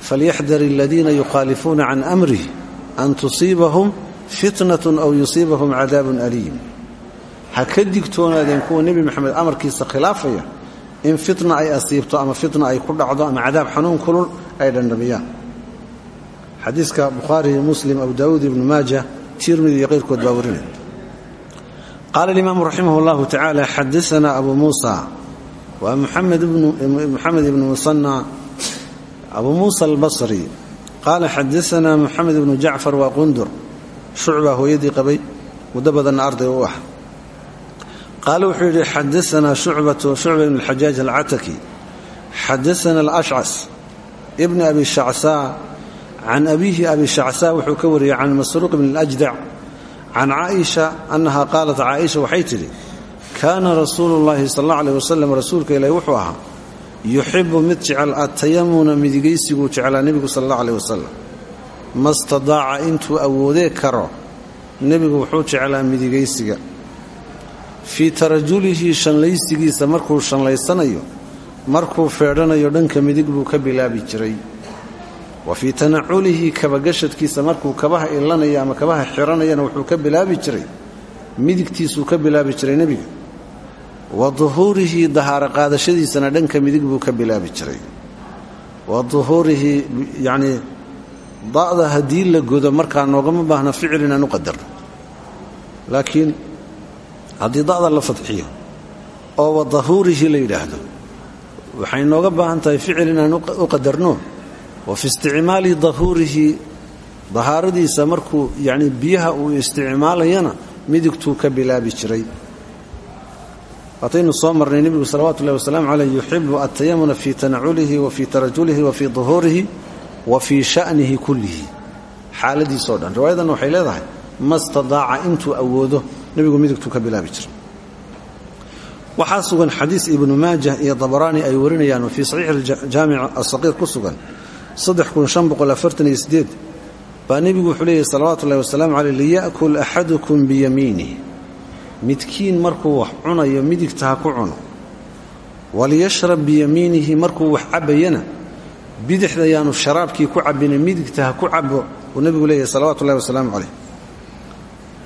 falyaxdar aladiina yukhaalifuuna can amrih an tusiibahum fitnatun aw yusiibahum cadaabun aliim. Ha ka digtoonaadeen kuwa nebi moxamed amarkiisa khilaafaya in fitna ay asiibto ama fitna ay ku dhacdo ama cadaab xanuun kulul ay dhandhamiyaan. Xadiiska bukhaari muslim abu daawuud ibnu maaja tirmidi iyo qayrkood baa warinaya qaala alimaamu raximah اllahu tacaala xadaana abu muusa waa muxamed ibnu musanى abu muusa albasri. Qaala xadaana muxamed ibnu jacfar waa qundur shucbaa hooyadii qabay muddo badanna arday u ah. Qaala wuxuu yidhi xadaana shucbatu shucba ibn اlxajaaj alcataki xadaana alashcas ibni abi shacsaa can abiihi abi shacsaa wuxuu ka wariyey can masruuq bn اljdac can caaisha annaha qaalat caaisha waxay tidhi kaana rasuulu llaahi sal alla aleh wasalam rasuulka ilaahi wuxuu ahaa yuxibu mid jecel atayamuna midigaysiguu jeclaa nebigu sal alla aleh wasalam ma stadaaca intuu awoodee karo nebigu wuxuu jeclaa midigaysiga. Fii tarajulihi shanlaysigiisa markuu shanlaysanayo markuu feedhanayo dhanka midig buu ka bilaabi jiray. Wa fii tanaculihi kabagashadkiisa markuu kabaha ilanayo ama kabaha xiranayana wuxuu ka bilaabi jiray midigtiisuu ka bilaabi jiray nebiga. Wa duhuurihi dahaaro qaadashadiisana dhanka midig buu ka bilaabi jiray. Wa duhuurihi yacnii da'da haddii la godo markaa noogama baahna ficil inaan u qadarno. Laakiin haddii da'da la fadxiyo oo wa dahuurihi la yidhaahdo waxay nooga baahan tahay ficil inaan u qadarno? Wa fi isticmaali dahuurihi dahaaradiisa markuu yacni biyaha uu isticmaalayana midigtuu ka bilaabi jiray. Waataynu soo marnay nebigu salawatu ullahi wasalaamu caleyh yuxibu altayamuna fii tanaculihi wa fii tarajulihi wa fii duhuurihi wa fii sha'nihi kullihi. Xaaladiisoo dhan. Riwaayadanna waxay leedahay ma stadaaca intuu awoodo nebigu midigtuu ka bilaabi jiray. Waxaa sugan xadiis ibnu maajah iyo dabaraani ay warinayaan fii saxiixi jaamic asaqiir ku sugan baa nebigu wuxuu leeyahy salawaatu ullahi wasalaamu caleyh liya'kul axadukum biyamiinih midkiin markuu wax cunayo midigta ku cuno. Waliyashrab biyamiinihi markuu wax cabbayana bidixda yaanu sharaabkii ku cabbina midigta ha ku cabbo uu nebigu leeyahay salawatu ullahi wasalaamu caleyh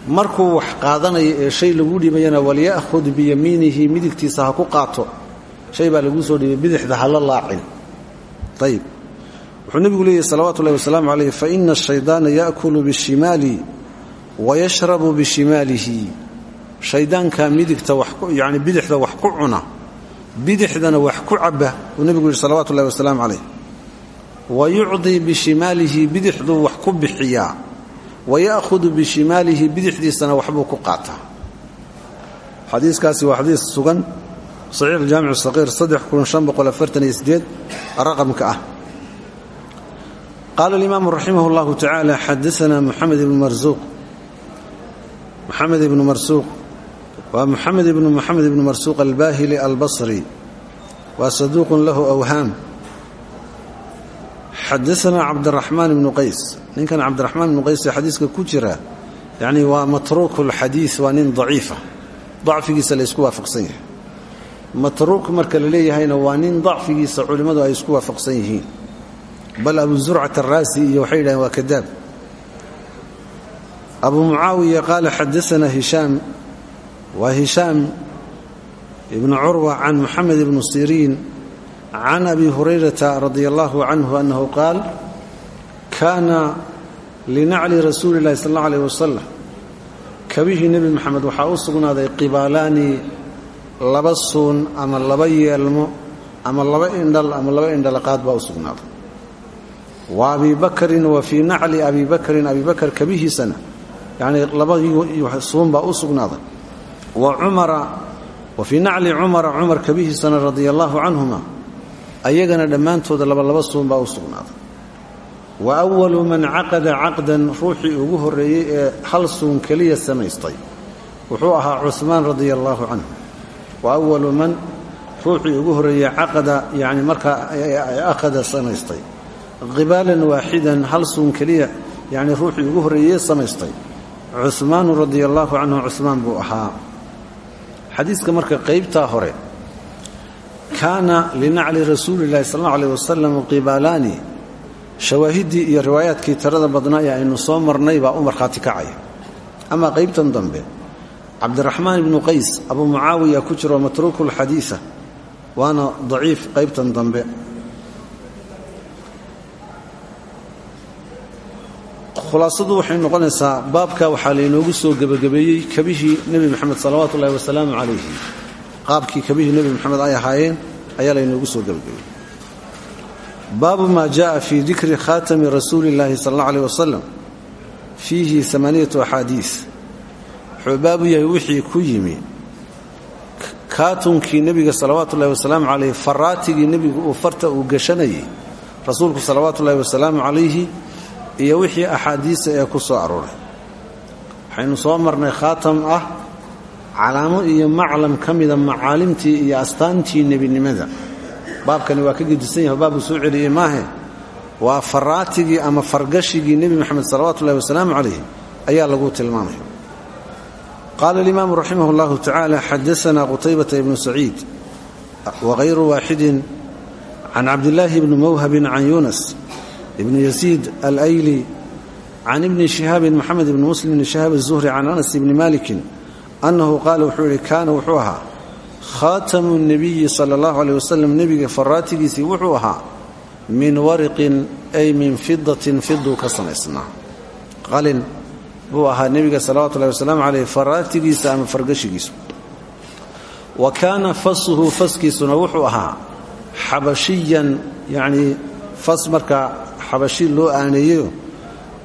markuu wax qaadanayo shay lagu dhibayana walya'khud biyamiinihi midigtiisa ha ku qaato. Shay baa laguu soo dhibay bidixda ha la laacin. Ayib wuxuu nebigu leeyahy salawatu ullahi wasalaamu caleyh faina ashaydaana ya'kulu bishimaali wayashrabu bishimaalihi. Shaydaankaa midigta yani bidixda wax ku cuna bidixdana wax ku cabba uu nebigu yidhi salawatu ullahi wasalaamu caleyh wa yucdii bishimaalihi bidixduu wax ku bixiyaa wa ya'hudu bishimaalihi bidixdiisana waxbuu ku qaataa xadiiskaasi waa xadiis sugan saxiix aljaamic saqiir raqamka ah qaala alimaamu raximah اllahu tacaala xadaana muxamed ibnu marsuuq moxamed ibnu marsuuq waa moxamed ibnu moxamed ibnu marsuuq albaahili albasri waa saduuqun lahu awhaam xadaanaa cabdiraxmaan ibnu qays ninkan cabdiraxmaan ibnu qays ee xadiiska ku jira yacni waa matruuku lxadiid waa nin daciifa dacfigiisa la ysku waafaqsan yahay matruuk marka la leeyahayna waa nin dacfigiisa culimmadu ay isku waafaqsan yihiin bal abu zurcat araasi iyo waxay yidhahdeen waa kadaab abu mucaawiya qaala xadaanaa hishaam waa hishaam ibnu curwa can moxamed ibnu siriin can abi hurayrata radia allahu canhu annahu qaal kaana linacli rasuuli illahi sal alla aleyh wasalam kabihii nebi moxamed waxaa u sugnaaday qibaalaani laba suun ama laba yeelmo ama laba indhal ama laba indhalaqaad baa u sugnaaday wa abi bakrin wa fii nacli abi bakrin abi bakar kabihiisana yacnii labadii suun baa u sugnaaday wa cumara wa fii nacli ayagana dhammaantooda labalaba suun baa u sugnaaday. Wa awalu man caqada caqdan ruuxii ugu horreeyey ee hal suun keliya samaystay. Wuxuu ahaa cuhmaan radia allaahu canhu. Wa awalu man ruuxii ugu horreeyey caqada yani markaa akhada samaystay. Qibaalan waaxidan hal suun keliya yani ruuxii ugu horreeyey samaystay. Cuhmaanu radia allaahu canhu cuhmaan buu ahaa. Xadiiska marka qaybtaa hore kaana linacli rasuuli llahi sal alla aleh wasalam qibaalaani shawaahiddii iyo riwaayaadkii tirada badnaa ee aynu soo marnay baa u markhaati kacaya amaa qaybtan dambe cabdiraxmaan ibnu qays abuu mucaawiya ku jiro matruuku lxadiia waana daciif qaybtan dambe. Khulaasadu waxay noqonaysaa baabka waxaa laynoogu soo gebagabeeyey kabihii nebi moxamed salawaatu ullahi wasalaamu calayhi qaabkii kabihii nebi moxamed ay ahaayeen ayaa laynoogu soo gebagabeeyey baabu maa jaءa fii dikri khaatami rasuuli اllahi sal اllau alيh wasalam fiihi amaaniyatu axaadiis wuxuu baabu yahay wixii ku yimi kaatunkii nebiga salawaatu ullahi wasalaamu calayh faraatigii nebigu uu farta uu gashanayay rasuulku salawaatu ullahi wasalaamu calayhi iyo wixii axaadiisa ee ku soo arooray waxaynu soo marnay khaatam ah calaamo iyo maclam ka mida macaalimtii iyo astaantii nebinimada. Baabkani waa ka gedisan yaha baabuu soo celiyey maahe. Waa faraatigii ama fargashigii nebi moxamed salawatullahi wasalaamu calayh ayaa lagu tilmaamay. Qaala alimaamu raximah اllahu tacaala xadaana qutaybata ibnu saciid wahayru waaxidin can cabdillaahi bni mawhabin can yunas ibni yasiid alayli can ibni shihaabin moxamed ibni muslim bni shihaab aلzuhri can anas ibni malikin annahu qaala wuxuu yihi kaana wuxuu ahaa khaatamu nebiyi sala allahu aleyh wasalam nebiga wuxuu ahaa min wariqin ay min fidatin fiduu ka samaysnaa qalin buu ahaa nebiga salawatullahi wasalaamu caleyh faraatigiisa ama fargashigiisu. Wa kaana fasuhu faskiisuna wuxuu ahaa xabashiyan yacnii fas markaa xabashi loo aaneeyeyo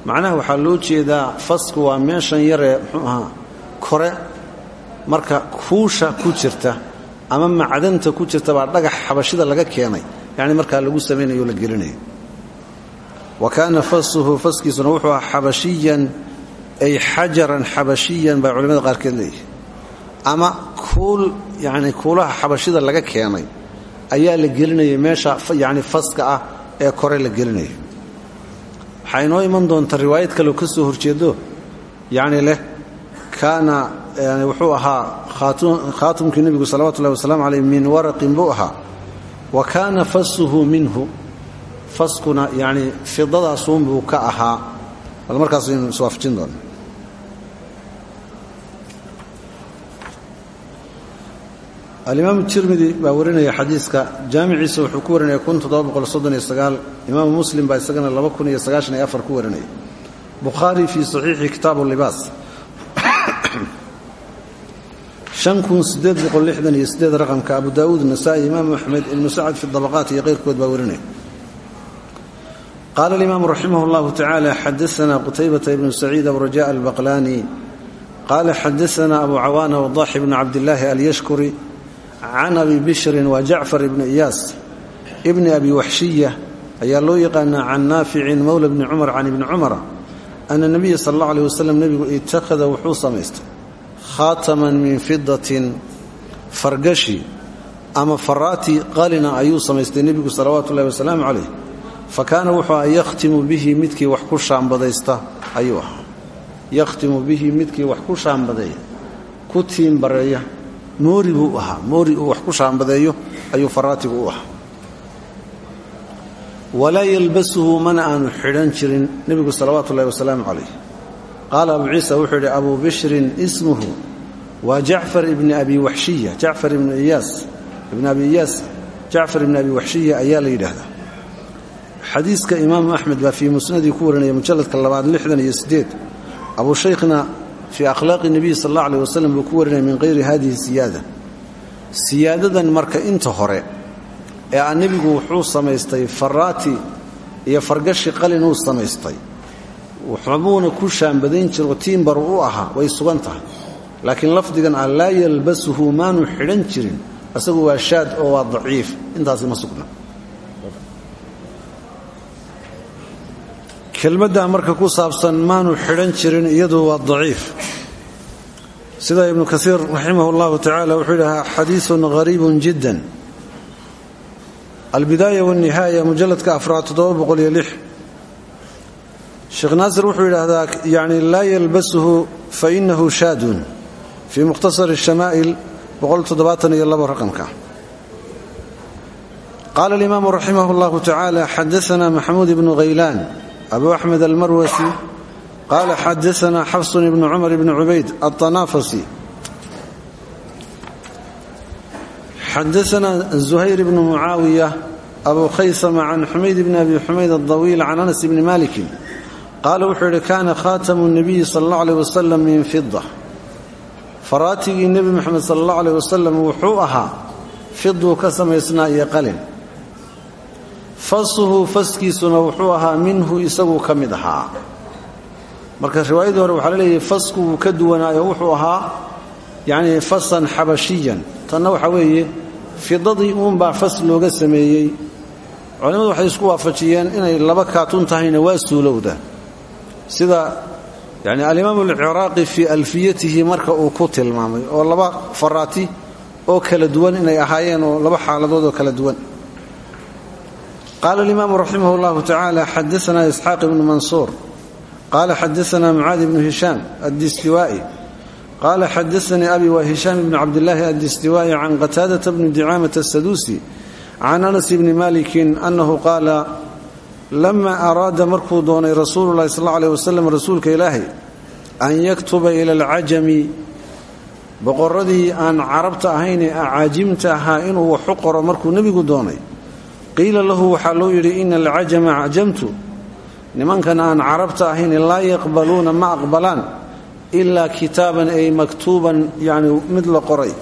macnaha waxaa loo jeedaa fasku waa meeshan yaree muxuu ahaa kore marka kuusha ku jirta ama macdanta ku jirta baa dhagax xabashida laga keenay. Yacni markaa lagu samaynayo la gelinayo. Wa kaana fasuhu faskiisuna wuxuu xabashiyan ay xajaran xabashiyan baa culimmada qaarkeed leeyihi ama kuul yacni kuulaha xabashida laga keenay ayaa la gelinayay meesha yacni faska ah ee kore la gelinayo. Waxaa inoo iman doonta riwaayad kaleo ka soo horjeedo yacni leh kaana yani wuxuu ahaa khaatumkii nebigu salawatullahi wasalaamu caleyh min waraqin buu ahaa. Wa kaana fasuhu minhu. Faskuna yacni fidadaasuunbuu ka ahaa. Bal markaas aynu iswaafajin doona alimaam tirmidi baa warinaya xadiiska. Jaamiciisa wuxuu ku warinaya imaamu muslim baa isagana ku warinaya. Bukhaari fii saxiixi kitaabu libaas raqamka abu daawuud nasaai imaamu axmed ibnu sacad fi dabaqaat iyo keyrkood baa warinaya qaala alimaamu raximah llahu tacaala xadaana qutaybata ibnu saciid abraja albaqlaani. Qaala xadaana abu cawaana wadax bnu cabdillaahi alyashkuri can abi bishrin wa jacfar ibni iyaas ibni abi waxshiya. Ayaa loo yaqaanaa can naaficin mowla bni cumar can ibni cumara ana nabiya sal allau aleh wasalam nebigu ittakhada wuxuu samaystay khaataman min fidatin fargashi ama faraati qalina ayuu samaystay nebigu salawaatu ullahi wasalaamu calayh. Fa kaana wuxuu aha yakhtimu bihi midkii wax ku shaambadaysta ayuu ahaa. Yakhtimu bihi midkii wax ku shaambadeeya ku tiimbareeya moori buu ahaa moori uu wax ku shaambadeeyo ayuu faraatigu u ahaa. Walaa yalbasuhu mana aanu xidhan jirin nebigu salawaatu ullahi wasalaamu calayh qaala abu ciisa wuxuu yidhi abu bishrin ismuhu waa jacfar ibni abi waxshiya jacfar ibni iyaas ibni abi iyaas jacfar ibni abi waxshiya ayaa la yidhaahdaa. Xadiiska imaamu axmed baa fii musnadii ku mujalladka labaad lixdan iyo siddeed. Abu shaykhna fii akhlaaqi nebiyi sal alla aleh wasalam buu ku warinaya min hayri hadihi siyaada. Siyaadadan marka inta hore ee a wuxuu samaystay faraati iyo fargashi qalin uu samaystay wuxuuna ku shaambadayn jiroo tiimbar u ahaa way sugan tahay. Laakiin lafdigan aan laa yalbasuhu maanu xidhan jirin isagu waa shaad oo waa daciif. Intaasi ma sugna. Kelmadda marka ku saabsan maanu xidhan jirin iyadu waa daciif. Sida ibnu kaiir raximah اllahu tacala wuxuu yidhahaa xadiiu hariib jidda albidaaya wاnihaaya mujaladka sheekh naasir wuxuu yidhaahdaa yani laa yalbasuhu fa inahu shaadun. Fii mukhtasar shamaa'il raqamka. Qaala alimaamu raximah اllahu tacaala xadaana maxamuud ibnu khaylaan abu axmed almarwasi. Qaala xadaana xafsun ibnu cumar ibni cubayd aanaafasi xadaana zuhayr ibnu mucaawiya abu khaysama can xumayd ibni abi xumayd adawiil can anas ibni malikin qaala wuxuu yidhi kaana khaatamu nabiyi sal allau aleh wasalam min fida faraatigii nebi moxamed sal allahu aleh wasalam wuxuu ahaa fiduu ka samaysnaa iyo qalin. Fasuhu faskiisuna wuxuu ahaa minhu isaguu ka mid ahaa. Marka riwaayadii hore waxaa la leeyahay fasku wuu ka duwanaayo wuxuu ahaa yacnii fasan xabashiyan. Tanna waxaa weeye fidadii uunbaa fas looga sameeyey. Culimmadu waxay isku waafajiyeen inay laba kaatun tahayna waa suulowda sida yani alimaamu alciraaqi fii alfiyatihi marka uu ku tilmaamay oo laba faraati oo kala duwan inay ahaayeen oo laba xaaladood oo kala duwan. Qaala alimaamu raximah اllahu tacaala xadaana isxaaq ibnu mansuur. Qaala xadaana mucaadi ibnu hishaam addistiwaa'i. Qaala xadaanii abi wa hishaam ibnu cabdillaahi addistiwaa'i can qataadata bni dicaamata asaduusi can anas bni malikin annahu qaala lama araada markuu doonay rasuulu llahi sal alla aleh wasalam rasuulka ilaahay an yaktuba ila alcajami boqorradii aan carabta ahayn ee acaajimta ahaa inuu waxu qoro markuu nebigu doonay. Qiila lahu waxaa loo yidhi ina alcajama cajamtu nimankan aan carabta ahayn laa yaqbaluuna ma aqbalaan ilaa kitaaban ay maktuuban yacni mid la qoray.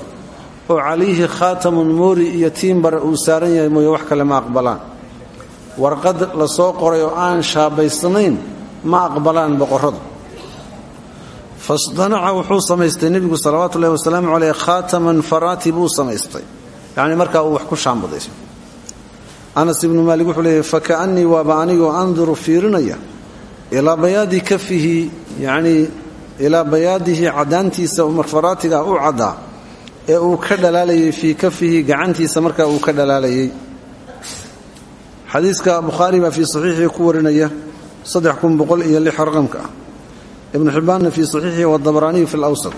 Oo calayhi khaatamun moori iyo tiimbara uu saaran yahay mooye wax kale ma aqbalaan warqad la soo qoray oo aan shaabaysnayn ma aqbalaan boqorradu fasdanaca wuxuu samaystay nebigu salawaatu ullahi wasalaamu caleyh khaataman faraati buu samaystay. Yacni markaa uu wax ku shaambaday anas ibnu maalik wuxuu leeyahy fakaannii waaba anigoo anduru fiirinaya ilaa bayaadi kafihi yacnii ilaa bayaadihi caddaantiisa marfaraatiga u caddaa ee uu ka dhalaalayay fii kafihi gacantiisa markaa uu ka dhalaalayay xadiiska bukhaari baa fii saxiixii ku warinaya raqamka. Ah ibnu xibbaanna fii saxiixihi wadabraaniyu fi lawsat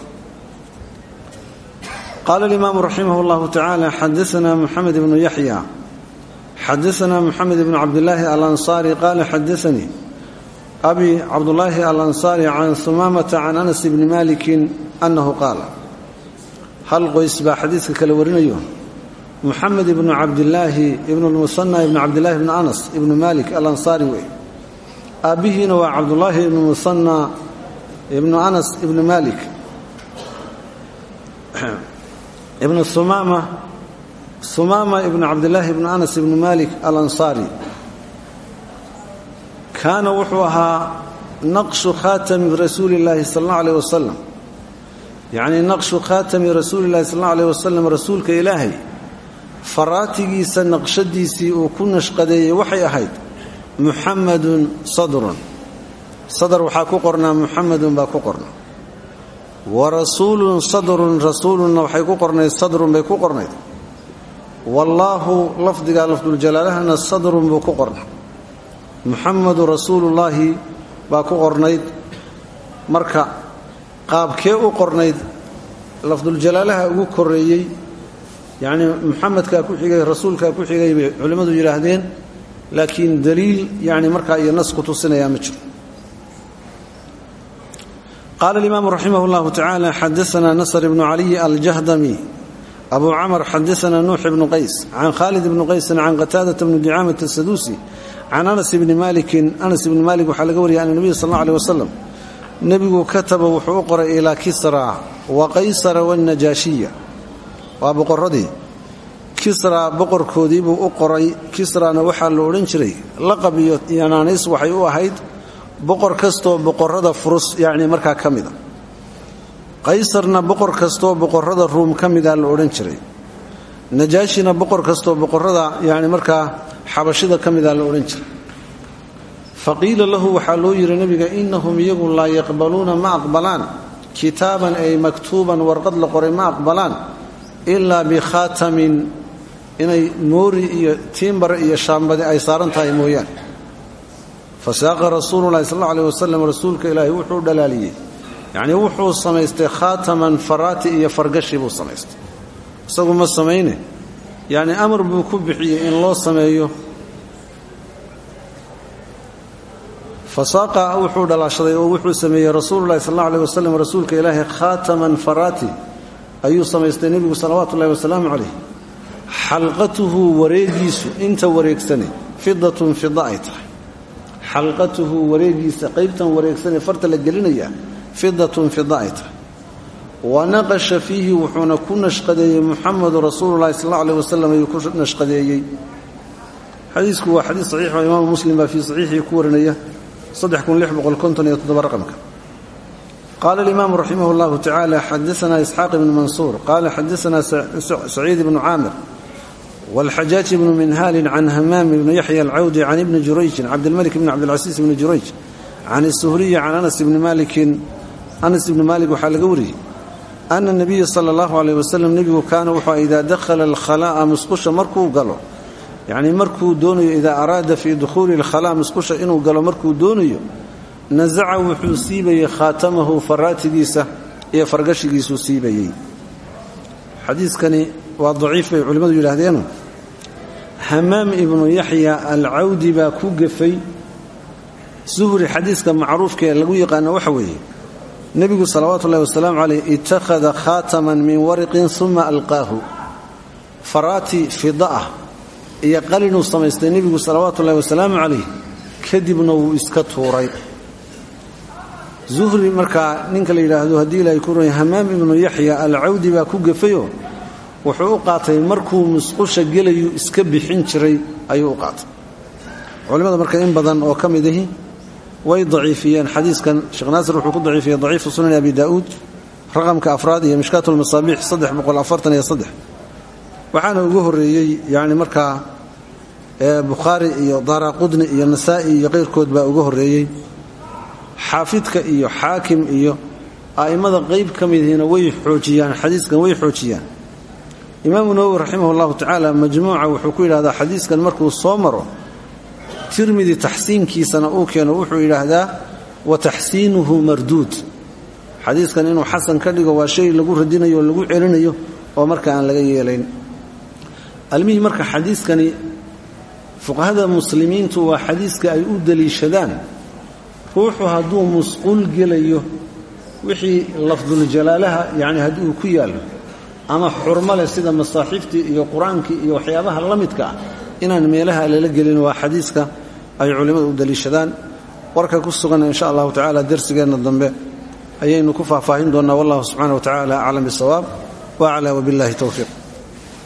qaala alimaamu raximah llahu tacaala xadaana muxamed ibnu yaxya xadaana muxamed ibnu cabdilaahi alansaari. Qaala xadaanii abi cabdulaahi alansaari can humaamata can anas bni malikin annahu qaala. Hal qoys baa xadiiska kale warinayo muxamed ibnu cabdilaahi ibnu lmusana ibnu cabdilaahi ibnu anas ibnu malik alansaari wey. Aabbihiina waa cabdulaahi ibnu musana ibnu anas ibnu malik. Ibnu humaama humaama ibnu cabdilaahi ibnu anas ibnu malik alansaari kaana wuxuu ahaa naqshu khaatami rasuuli illaahi sal allau aleh wasalam yacnii naqshu khaatami rasuuli illahi sal allau aleh wasalam rasuulka ilaahay faraatigiisa naqshadiisii uu ku nashqadeeyey waxay ahayd muxamadun sadrun. Sadr waxaa ku qornaa muxamadun baa ku qornaa. Wa rasuulun sadrun rasuulunna waxay ku qornayd sadrun bay ku qornayd. Wallaahu lafdigaa lafduljalaalahanna sadrun buu ku qornaa. Muxamadu rasuulullaahi baa ku qornayd. Marka qaabkee u qornayd lafduljalaalaha ugu koreeyey yacnii muxamedkaa ku xigay rasuulkaa ku xigay bay culimmadu yidhaahdeen laakiin daliil yani markaa iyo nas ku tusinayaa ma jiro. Qaala alimaamu raximah اllahu tacaala xadaana nasr ibnu caliy aljahdami abu camr xadaana nuux ibnu qays can khaalid ibni qaysin can qataadata bni dicaamat asaduusi can anas bni malikin anas ibni malik waxaa laga wariyay an nebiy sal alla aleh wasalam nebigu kataba wuxuu u qoray ilaa kisra wa qaysara wاnajaashiya waa boqoradii kisra boqorkoodii buu u qoray. Kisrana waxaa la odhan jiray laqab iyo yanaaniis waxay u ahayd boqor kastoo boqorada furus yacni markaa ka mida qaysarna boqor kastoo boqorada ruum ka mida la jiray. Najaashina boqor kastoo boqorada yacni markaa xabashida ka mida la odhan jiray. Faqiila lahu waxaa loo yidhi nebiga innahum iyagu laa yaqbaluuna ma aqbalaan. Kitaaban ay maktuuban warqad la qoray ma aqbalaan ilaa bikhaatamin inay moori iyo tiimbar iyo shaambadi ay saaran tahay mooyaane fasaaqa rasuululahi sal alla aleh wasalam rasuulka ilaahi wuxuu dhalaaliyey. Yacnii wuxuu samaystay khaataman faraati iyo fargashi buu samaystay. Isagu ma samayne? Yacni amar buu ku bixiyey in loo sameeyo. Fasaaqa wuxuu dhalaashaday oo wuxuu sameeyey rasuululahi sal alla aleh wasalam rasuulka ilaahi khaataman faraati ayuu samaystay nebigu salawaatu ullahi wasalaamu calayh. Xalqatuhu wareegiisu inta wareegsane fidatun fida ay tahay. Wareegiisa qaybtan wareegsane farta la gelinaya fidatun fida ay tahay. Wa naqasha fiihi wuxuuna ku nashqadeeyey muxamedu rasuululahi sal alla aleh wasalam ayuu ku nashqadeeyey. Xadiisku waa xadiis saxiix oo imaamu muslim baa fii saxiixii ku warinaya raqamka qaala alimaamu raximah اllahu tacaala xadaana isxaaq ibnu mansuur qaala xadaana saciid ibnu caamir wاlxajaaj ibnu minhaalin can hamaam ibni yaxya alcawdi can ibni jurayjin cabdilmalik bni cabdilcasiis ibni jurayj can isuhriyi can anas ibni malikin anas ibni maalik waxaa laga wariyey ana nabiya sala allahu aleyh wasalam nebigu kaana wuxuu idaa dakhala alkhalaa'a musqusha markuu galo yacnii markuu doonayo idaa araada fii dukhuuli alkhalaa musqusha inuu galo markuu doonayo nasaca wuxuu siibayey khaatamahu faraatigiisa iyo fargashigiisuu siibayey. xadiiskani waa daciif bay culimmadu yidhaahdeeno hamaam ibnu yaxya alcawdi baa ku gefay suhri xadiiska macruufkaee lagu yaqaano waxa weeye. Nebigu salawaatu ullahi wasalaamu caleyh ittakhada khaataman min wariqin uma alqaahu. Faraati fida ah iyo qalinuu samaystay nebigu salawaatu ullahi wasalaamu calayh kadibna wuu iska tuuray zuhri markaa ninka la yidhaahdo haddii ilaahay ku ranya hamaam ibnu yaxya alcawdi baa ku gafayoo wuxuu u qaatay markuu musqusha gelayuu iska bixin jiray ayuu u qaatay. Culimmada marka in badan oo ka mid ahi way daciifiyeen. Xadiiskan sheekh naasir wuxuu ku daciifiyey daciifu sunani abi daa'uud raqamka afraad iyo mishkaat lmasaabiix waxaana ugu horreeyey yani markaa bukhaari iyo daara qudni iyo nasaa'i iyo qayrkood baa uga horreeyey xaafidka iyo xaakim iyo a'immada qayb ka midihiina way xoojiyaan xadiiskan way xoojiyaan. Imaamu nawowi raximah llahu tacaala majmuuca wuxuu ku yidhahdaa xadiiskan markuu soo maro tirmidi taxsiinkiisana uu keeno wuxuu yidhaahdaa wa taxsiinuhu marduud. Xadiiskan inuu xasan ka dhigo waa shay lagu radinayo o lagu celinayo oo marka aan laga yeelayn. Almihii marka xadiiskani fuqahada muslimiintu waa xadiiska ay u deliishadaan ruuxu hadduu musquul gelayo wixii lafduljalaalaha yacni haddii uu ku yaallo ama xurmo leh sida masaaxiiftii iyo qur'aankii iyo waxyaabaha la midka ah inaan meelaha lala gelin waa xadiiska ay culimmadu u deliishadaan warka ku sugan insha allahu tacaala dersigeenna dambe ayaynu ku faahfaahin doonnaa. Wallahu subxana wa tacala aclam bisawaab. Wa aclaa wabillahi towfiiq